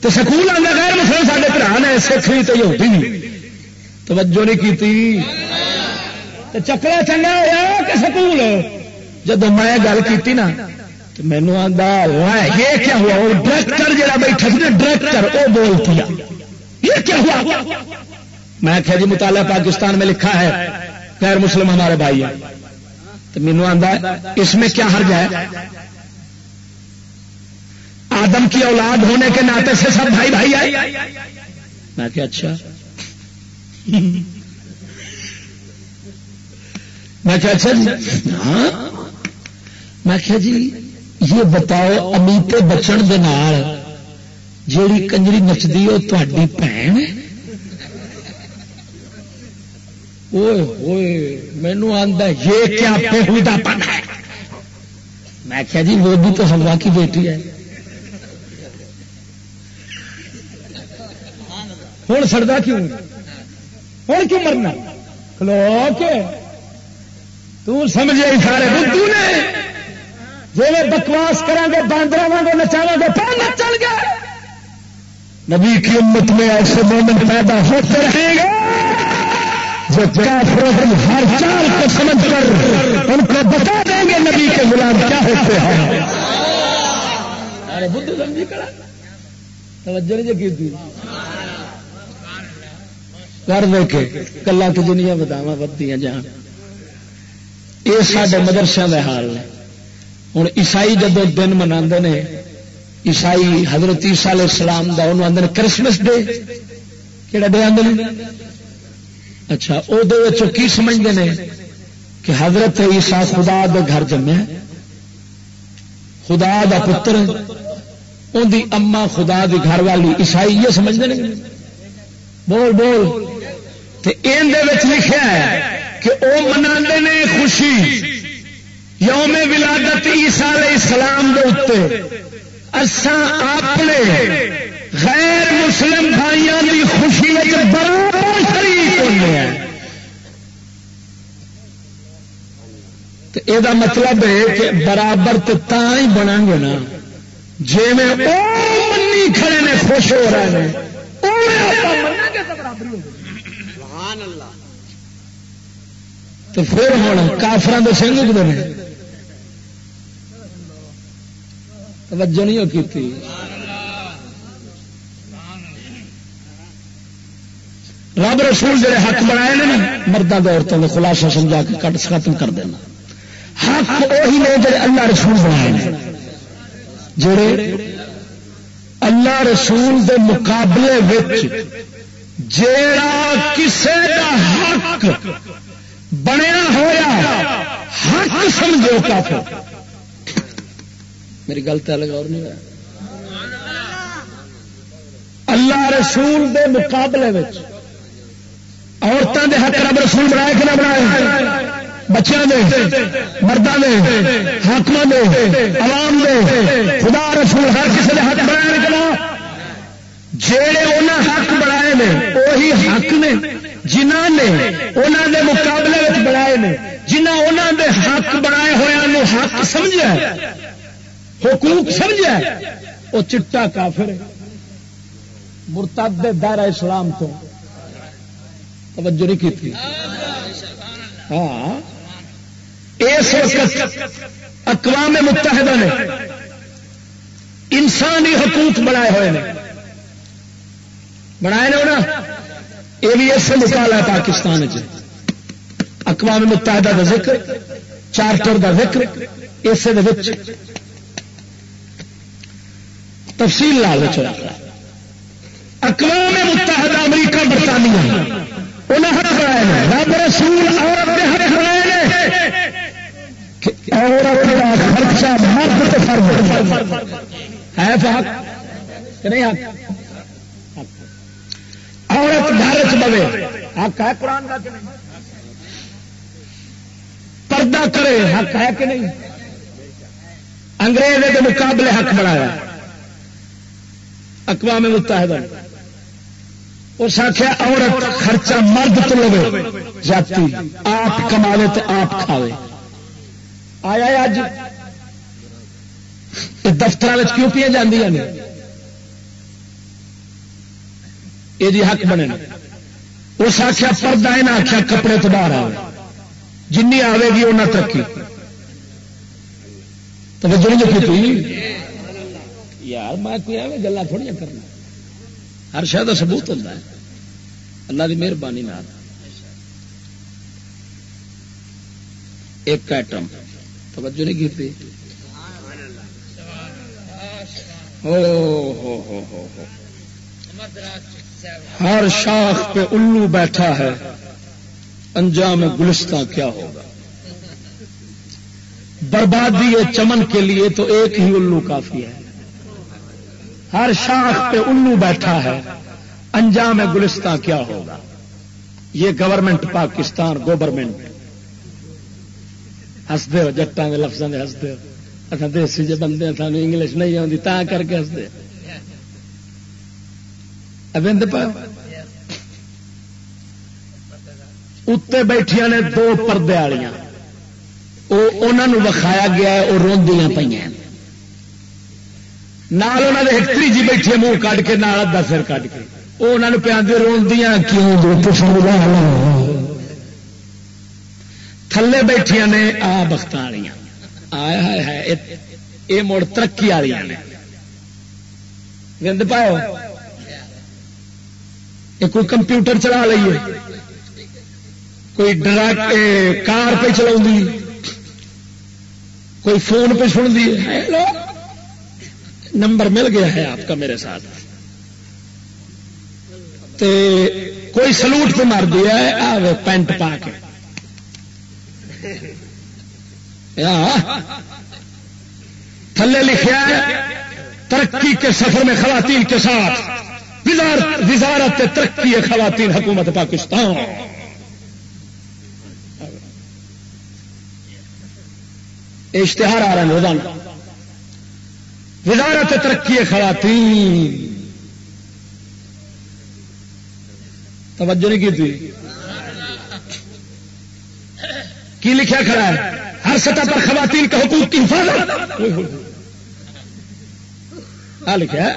تو سکول آتا غیر مسلم سارے برا نے سکھ بھی تو یہ نہیں توجہ نہیں کی چکرا چنگا ہوا کہ سکول؟ جب میں گل کی نا مینو آتا یہ کیا ہوا؟ وہ ڈائریکٹر جہاں بیٹھا سی ڈائریکٹر وہ بول دیا یہ کیا ہوا؟ میں کہ جی مطالعہ پاکستان میں لکھا ہے۔ غیر مسلم ہمارے بھائی ہیں۔ تو مینو آتا اس میں کیا حرج ہے؟ آدم کی اولاد ہونے کے ناطے سے سب بھائی بھائی آئے۔ میں کہ اچھا۔ میں کہ اچھا جی۔ ہاں؟ میں کہ جی یہ بتاؤ امیتے بچن دے نال جیڑی کنجری نچتی وہ تاری بھن مینو آتا یہ کیا پن ہے؟ میں کیا جی وہ بھی تو ہوا کی بیٹی ہے۔ ہوں سڑتا کیوں؟ ہوں کیوں مرنا؟ کلو کے۔ تمجھے سارے بدھو نے۔ جی بکواس کریں گے باندر واگ نچا گے، پھر نچل گے نبی کی امت میں ایسے مومن پیدا ہوتے رہیں گے جو کافروں کی ہر چال کو سمجھ کر ان کو بتا دیں گے نبی کے غلام کیا ہوتے ہیں۔ توجہ نہیں کی تھی کر دیکھے کلا تو دنیا بداوا بدتی جہاں یہ سارے مدرسے کا حال ہے ہوں عیسائی جدو دن منا عیسائی حضرت عیسیٰ علیہ السلام کا انہوں آدھے کرسمس ڈے کہڑا ڈے آدھے اچھا وہ کی سمجھتے ہیں کہ حضرت عیسا خدا دے گھر جمیا خدا دا پتر ان دی اما خدا دی گھر والی عیسائی یہ سمجھتے ہیں بول بول۔ لکھا ہے کہ وہ منا خوشی۔ یوم ولادت عیسیٰ علیہ السلام دے اتنے اساں اپنے غیر مسلم بھائیوں کی خوشی برابر شریک ہونے ہیں۔ یہ مطلب ہے کہ برابر تو ہی بنا گے نا۔ جی میں منی کھڑے نے خوش ہو رہے ہیں تو پھر ہوں کافران کے سنگ کتنے توجہ نہیں کی رب رسول جڑے حق بنائے نا مردوں کے عورتوں کے خلاصہ سمجھا کے کٹ ختم کر دینا۔ حق وہی نے جڑے اللہ رسول بنائے جڑے اللہ رسول دے مقابلے جیڑا کسے دا حق بنیا ہوا حق سمجھو کافر۔ میری گل تو الگ اور نہیں ہوا اللہ رسول دے مقابلے عورتوں دے حق رب رسول بنائے کہ نہ بنائے؟ بچوں نے مردوں نے حاقم نے عوام نے خدا رسول ہر کسی نے حق بنایا نکلا جڑے انہیں حق بنائے نے وہی حق نے جنہ نے انہوں نے مقابلے بنائے نے جنہ انہوں نے حق بنائے ہوا حق سمجھا حقوق سمجھا وہ چٹا کافر مرتد دائرہ اسلام تو توجہ نہیں کی ہاں۔ اس وقت اقوام متحدہ نے انسانی حقوق بنائے ہوئے نے۔ بنائے نا یہ بھی اس سے نکالا ہے پاکستان اقوام متحدہ کا ذکر، چارٹر کا ذکر اس تفصیل لال چلا اقوام متحدہ امریکہ برطانیہ انہیں ہر کرائے رب رسول عورت نے ہر کرائے خرچہ مرد تو فرض ہے۔ حق کہ نہیں حق؟ عورت گھر چ بوے، حق ہے قرآن کا کہ نہیں؟ پردہ کرے، حق ہے کہ نہیں؟ انگریز کے مقابلے حق بنایا۔ اقوام متحدہ اس آخیا عورت خرچہ مرد تو لو جاتی۔ آپ کما تو آپ کھاوے۔ آیا اج دفتر کیوں پیا جی یہ جی حق بنے اس آخیا پردہ یہ آخیا کپڑے تو باہر آئے جن آئے گی انہیں ترقی۔ توجہ تو جی یار، میں کوئی ایویں گلا تھوڑی کرنا۔ ہر شاید سبوت ہوتا ہے۔ اللہ کی مہربانی نہ ایک ایٹم توجہ نہیں کی ہو ہر شاخ پہ الو بیٹھا ہے۔ انجام گلستہ کیا ہوگا؟ بربادی چمن کے لیے تو ایک ہی الو کافی ہے۔ ہر شاخ پہ الو بیٹھا ہے۔ انجام گلستہ کیا ہوگا؟ یہ گورنمنٹ پاکستان گورنمنٹ ہستے ہو جٹان کے لفظوں کے ہستے ہو۔ دیسی جی بندے ہاں، سانو انگلش نہیں آتی تا کر کے ہستے ابند اتنے بیٹھیا نے دو پردے والیاں انہوں وکھایا گیا وہ روندیاں پہ نال انہوں نے ہٹری جی بیٹھے منہ کٹ کے، نال ادا سر کٹ کے۔ وہ انہوں نے پہ روندیاں کیوں تھلے بیٹھیا نے آ بخت والیاں ہے یہ مڑ ترقی والی نے۔ گند پاؤ۔ یہ کوئی کمپیوٹر چلا لیے کوئی ڈرا کار پہ چلا کوئی فون پہ سن دی۔ نمبر مل گیا ہے آپ کا میرے ساتھ۔ تے کوئی سلوٹ پہ مار دیا ہے، آ پینٹ پا کے۔ تھلے لکھا ہے ترقی کے سفر میں خواتین کے ساتھ۔ وزارت ترقی خواتین، حکومت پاکستان۔ اشتہار آ رہے ہیں روزانہ۔ وزارت ترقی خواتین۔ توجہ نہیں کی تھی؟ کی لکھا کھڑا ہے؟ ہر سطح پر خواتین کے حقوق کی حفاظت۔ لکھا ہے۔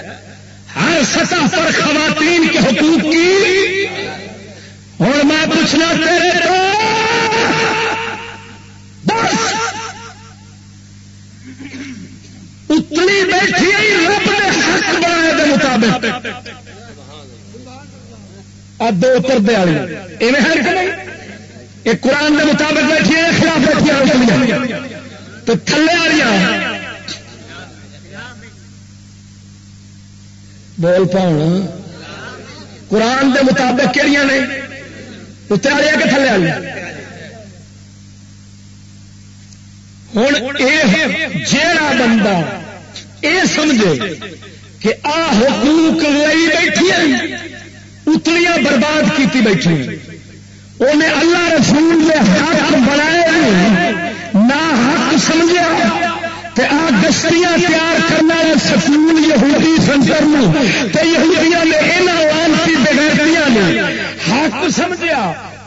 ہر سطح پر خواتین کے حقوق کی۔ اور میں پوچھنا تیرے تو بس۔ اتنی بیٹھی رب نے حق بنایا کے مطابق۔ اب دو پردے والی ایویں ہے کہ نہیں؟ یہ قرآن کے مطابق بیٹھی ہے، خلاف بیٹھی ہے تو تھلے والی بول پاؤ قرآن دے مطابق کہڑی نے؟ اتنے والے کہ تھلے والی ہوں جیڑا بندہ یہ سمجھے کہ آ حقوق لئی بیٹھی اتنی برباد کی بیٹھی انہیں اللہ رسول نے حق بنائے نہ حق سمجھا آ گشتیاں تیار کرنا سکول یہودی سنسر یہودیاں نے یہاں لانسی بغیرتیاں نے۔ حق سمجھا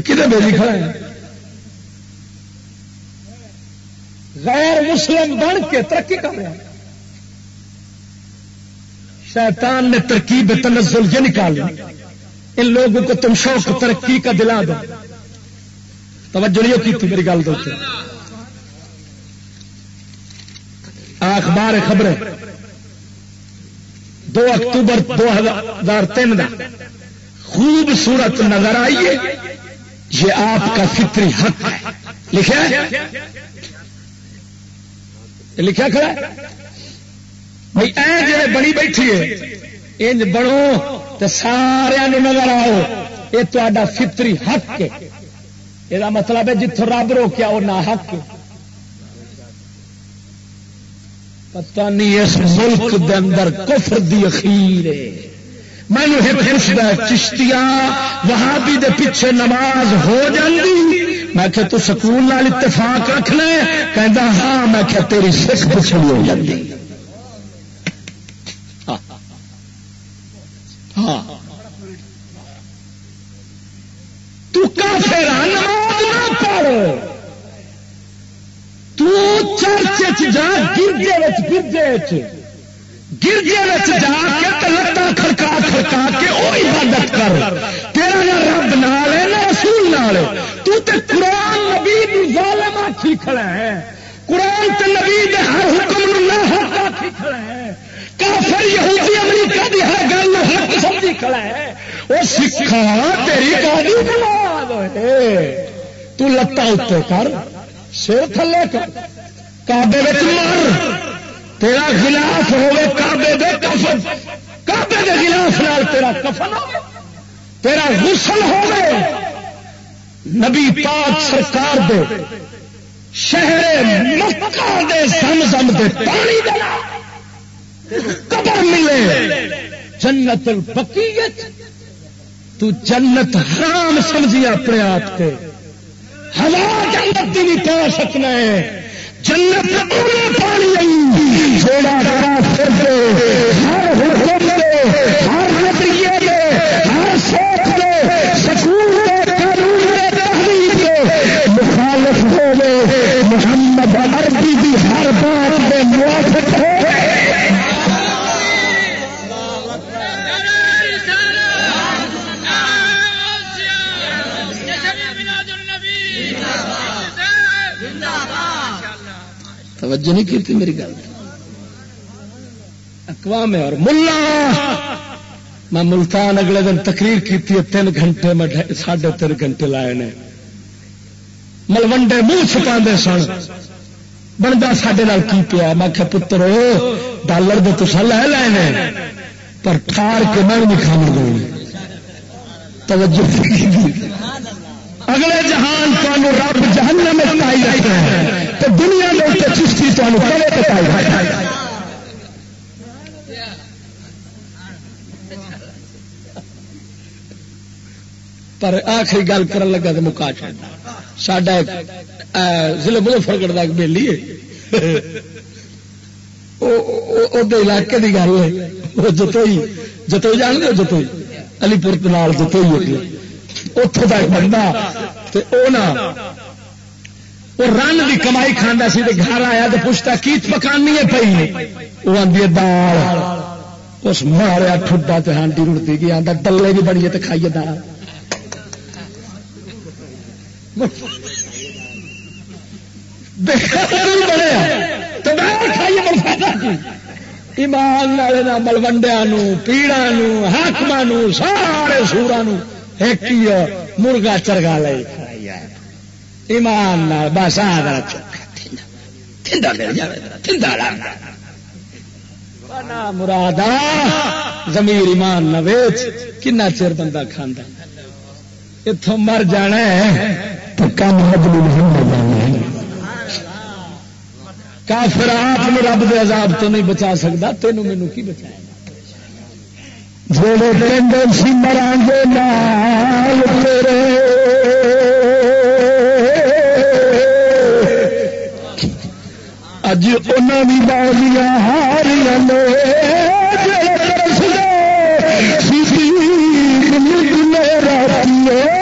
کتنے بے لکھا ہے؟ غیر مسلم بن کے ترقی کر رہے ہیں شیطان نے ترکیب تنزل یہ نکال ان لوگوں کو تم شوق ترقی کا دلا دو۔ توجہ نہیں کی تھی میری گل دوست اخبار خبریں۔ دو اکتوبر دو ہزار تین خوبصورت نظر آئیے۔ یہ آپ کا فطری حق ہے۔ لکھا لکھا کھڑا بھائی اے بڑی بیٹھی ہے، انج بڑو تو سارا نظر آؤ۔ یہ تا فطری حق ہے۔ یہ مطلب ہے جتوں رب روکیا وہ نہ حق پتا نہیں اس ملک دے اندر کفر دی اخیر میں نے چشتیا وہابی دے پیچھے نماز ہو جاتی میں کہ تو سکول نال اتفاق رکھ لے کہ ہاں میں کہ تیری سکھ پچھڑی ہو جاتی ہاں۔ تو کافر نماز نہ پڑھ۔ تو چرچ جا، گرجے وچ گرجے وچ۔ گرجے جا کے لتان کھڑکا کھڑکا کے وہ عبادت کر۔ تیرا نہ رب نال ہے، نہ رسول نال۔ تو تے قرآن نبی ظالم آخی کھڑا ہے۔ قرآن تے نبی دے ہر حکم نو نہ حق آخی کھڑا ہے۔ کافر، یہودی، امریکہ دی ہر گل نو حق سمجھی کھڑا ہے۔ وہ سکھا تیری گاڑی نماز ہے تو لتا اتنے کر، سر تھلے کر۔ کابے مر۔ تیرا خلاف ہوے کابے دے کفن۔ کابے دے خلاف نال تیرا کفن تیرا غسل ہوے نبی پاک سرکار دے شہر مکہ دے زم زم دے پانی دے قبر ملے۔ جنت البقیت۔ تو جنت حرام سمجھی اپنے آپ کے ہوا جنت کی نہیں پا سکنا ہے۔ جنت پانی تھوڑا بڑا پھر ہر حکم دے ہر نظریے دے ہر سوچ دے توجہ نہیں کی میری گل؟ اقوام اور ملا! میں ملتان اگلے دن تقریر کی تین گھنٹے میں ساڑھے تین گھنٹے لائے نے۔ ملوڈے منہ چھپا سن۔ بنتا سڈے کی پیا؟ میں کہ پتر ڈالر تو تصا لے لے پر ٹھار کے میں نہیں کھانا گے توجہ اگلے جہان تمہیں رب جہنم میں ہے۔ تو دنیا میں اتنے چشتی تمہیں کبے پائی رکھنا پر آخری گل کر لگا تو مکا چڑھنا ساڈا ضلع مظفر گڑھ کا ایک بےلی ہے۔ علاقے کی گل ہے۔ وہ جتوئی جتوئی جان گے جتوئی؟ علی پور جتوئی اتوں کا بندہ وہ رن کی کمائی کھانا سی گھر آیا تو پوچھتا کی پکانی ہے پی وہ آدھی دال۔ اس ماریا ٹھڈا تو ہانڈی رڑتی گئی آتا دلے بھی بڑی تو کھائیے دال۔ بڑے ایمان والے ملوڈیا پیڑا حاقم سارے سورا ایک مرغا چرگا لے۔ ایمان بس آ مراد زمیر ایمان نہ ویچ، کنا چر بندہ کھانا اتوں مر جانا کافر آپ رب دے عذاب تو نہیں بچا سکتا تینوں مینو کی بچایا جڑے پنڈ سی مران گے لال تیرے اج ان بازیاں ہاریاں پیو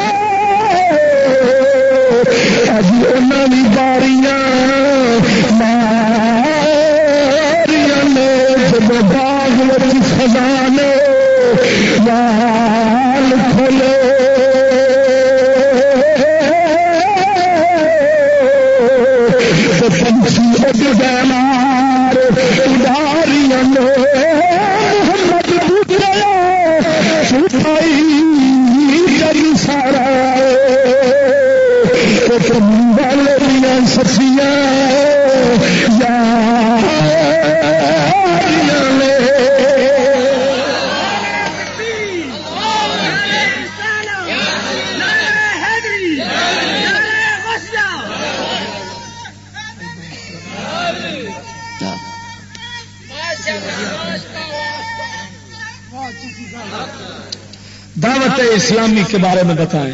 اسلامی کے بارے میں بتائیں۔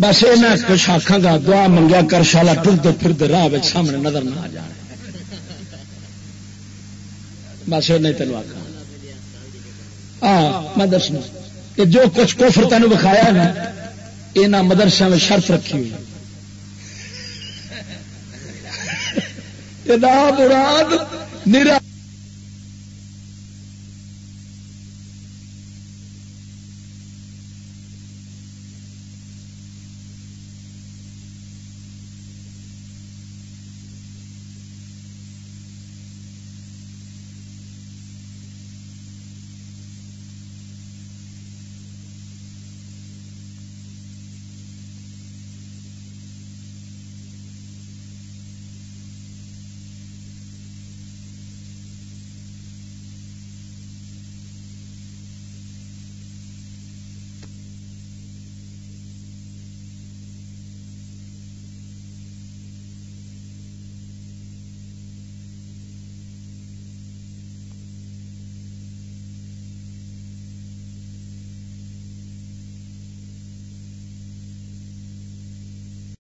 بس یہ کچھ آخا گا، دعا منگیا کر، شالا ٹرد پھرد راہ سامنے نظر نہ آ جائے۔ بس یہ نہیں تین آخا ہاں میں دسنا کہ جو کچھ کوفر تین بکھایا نا یہ مدرسے میں شرط رکھی ہوئی۔ مراد، نرا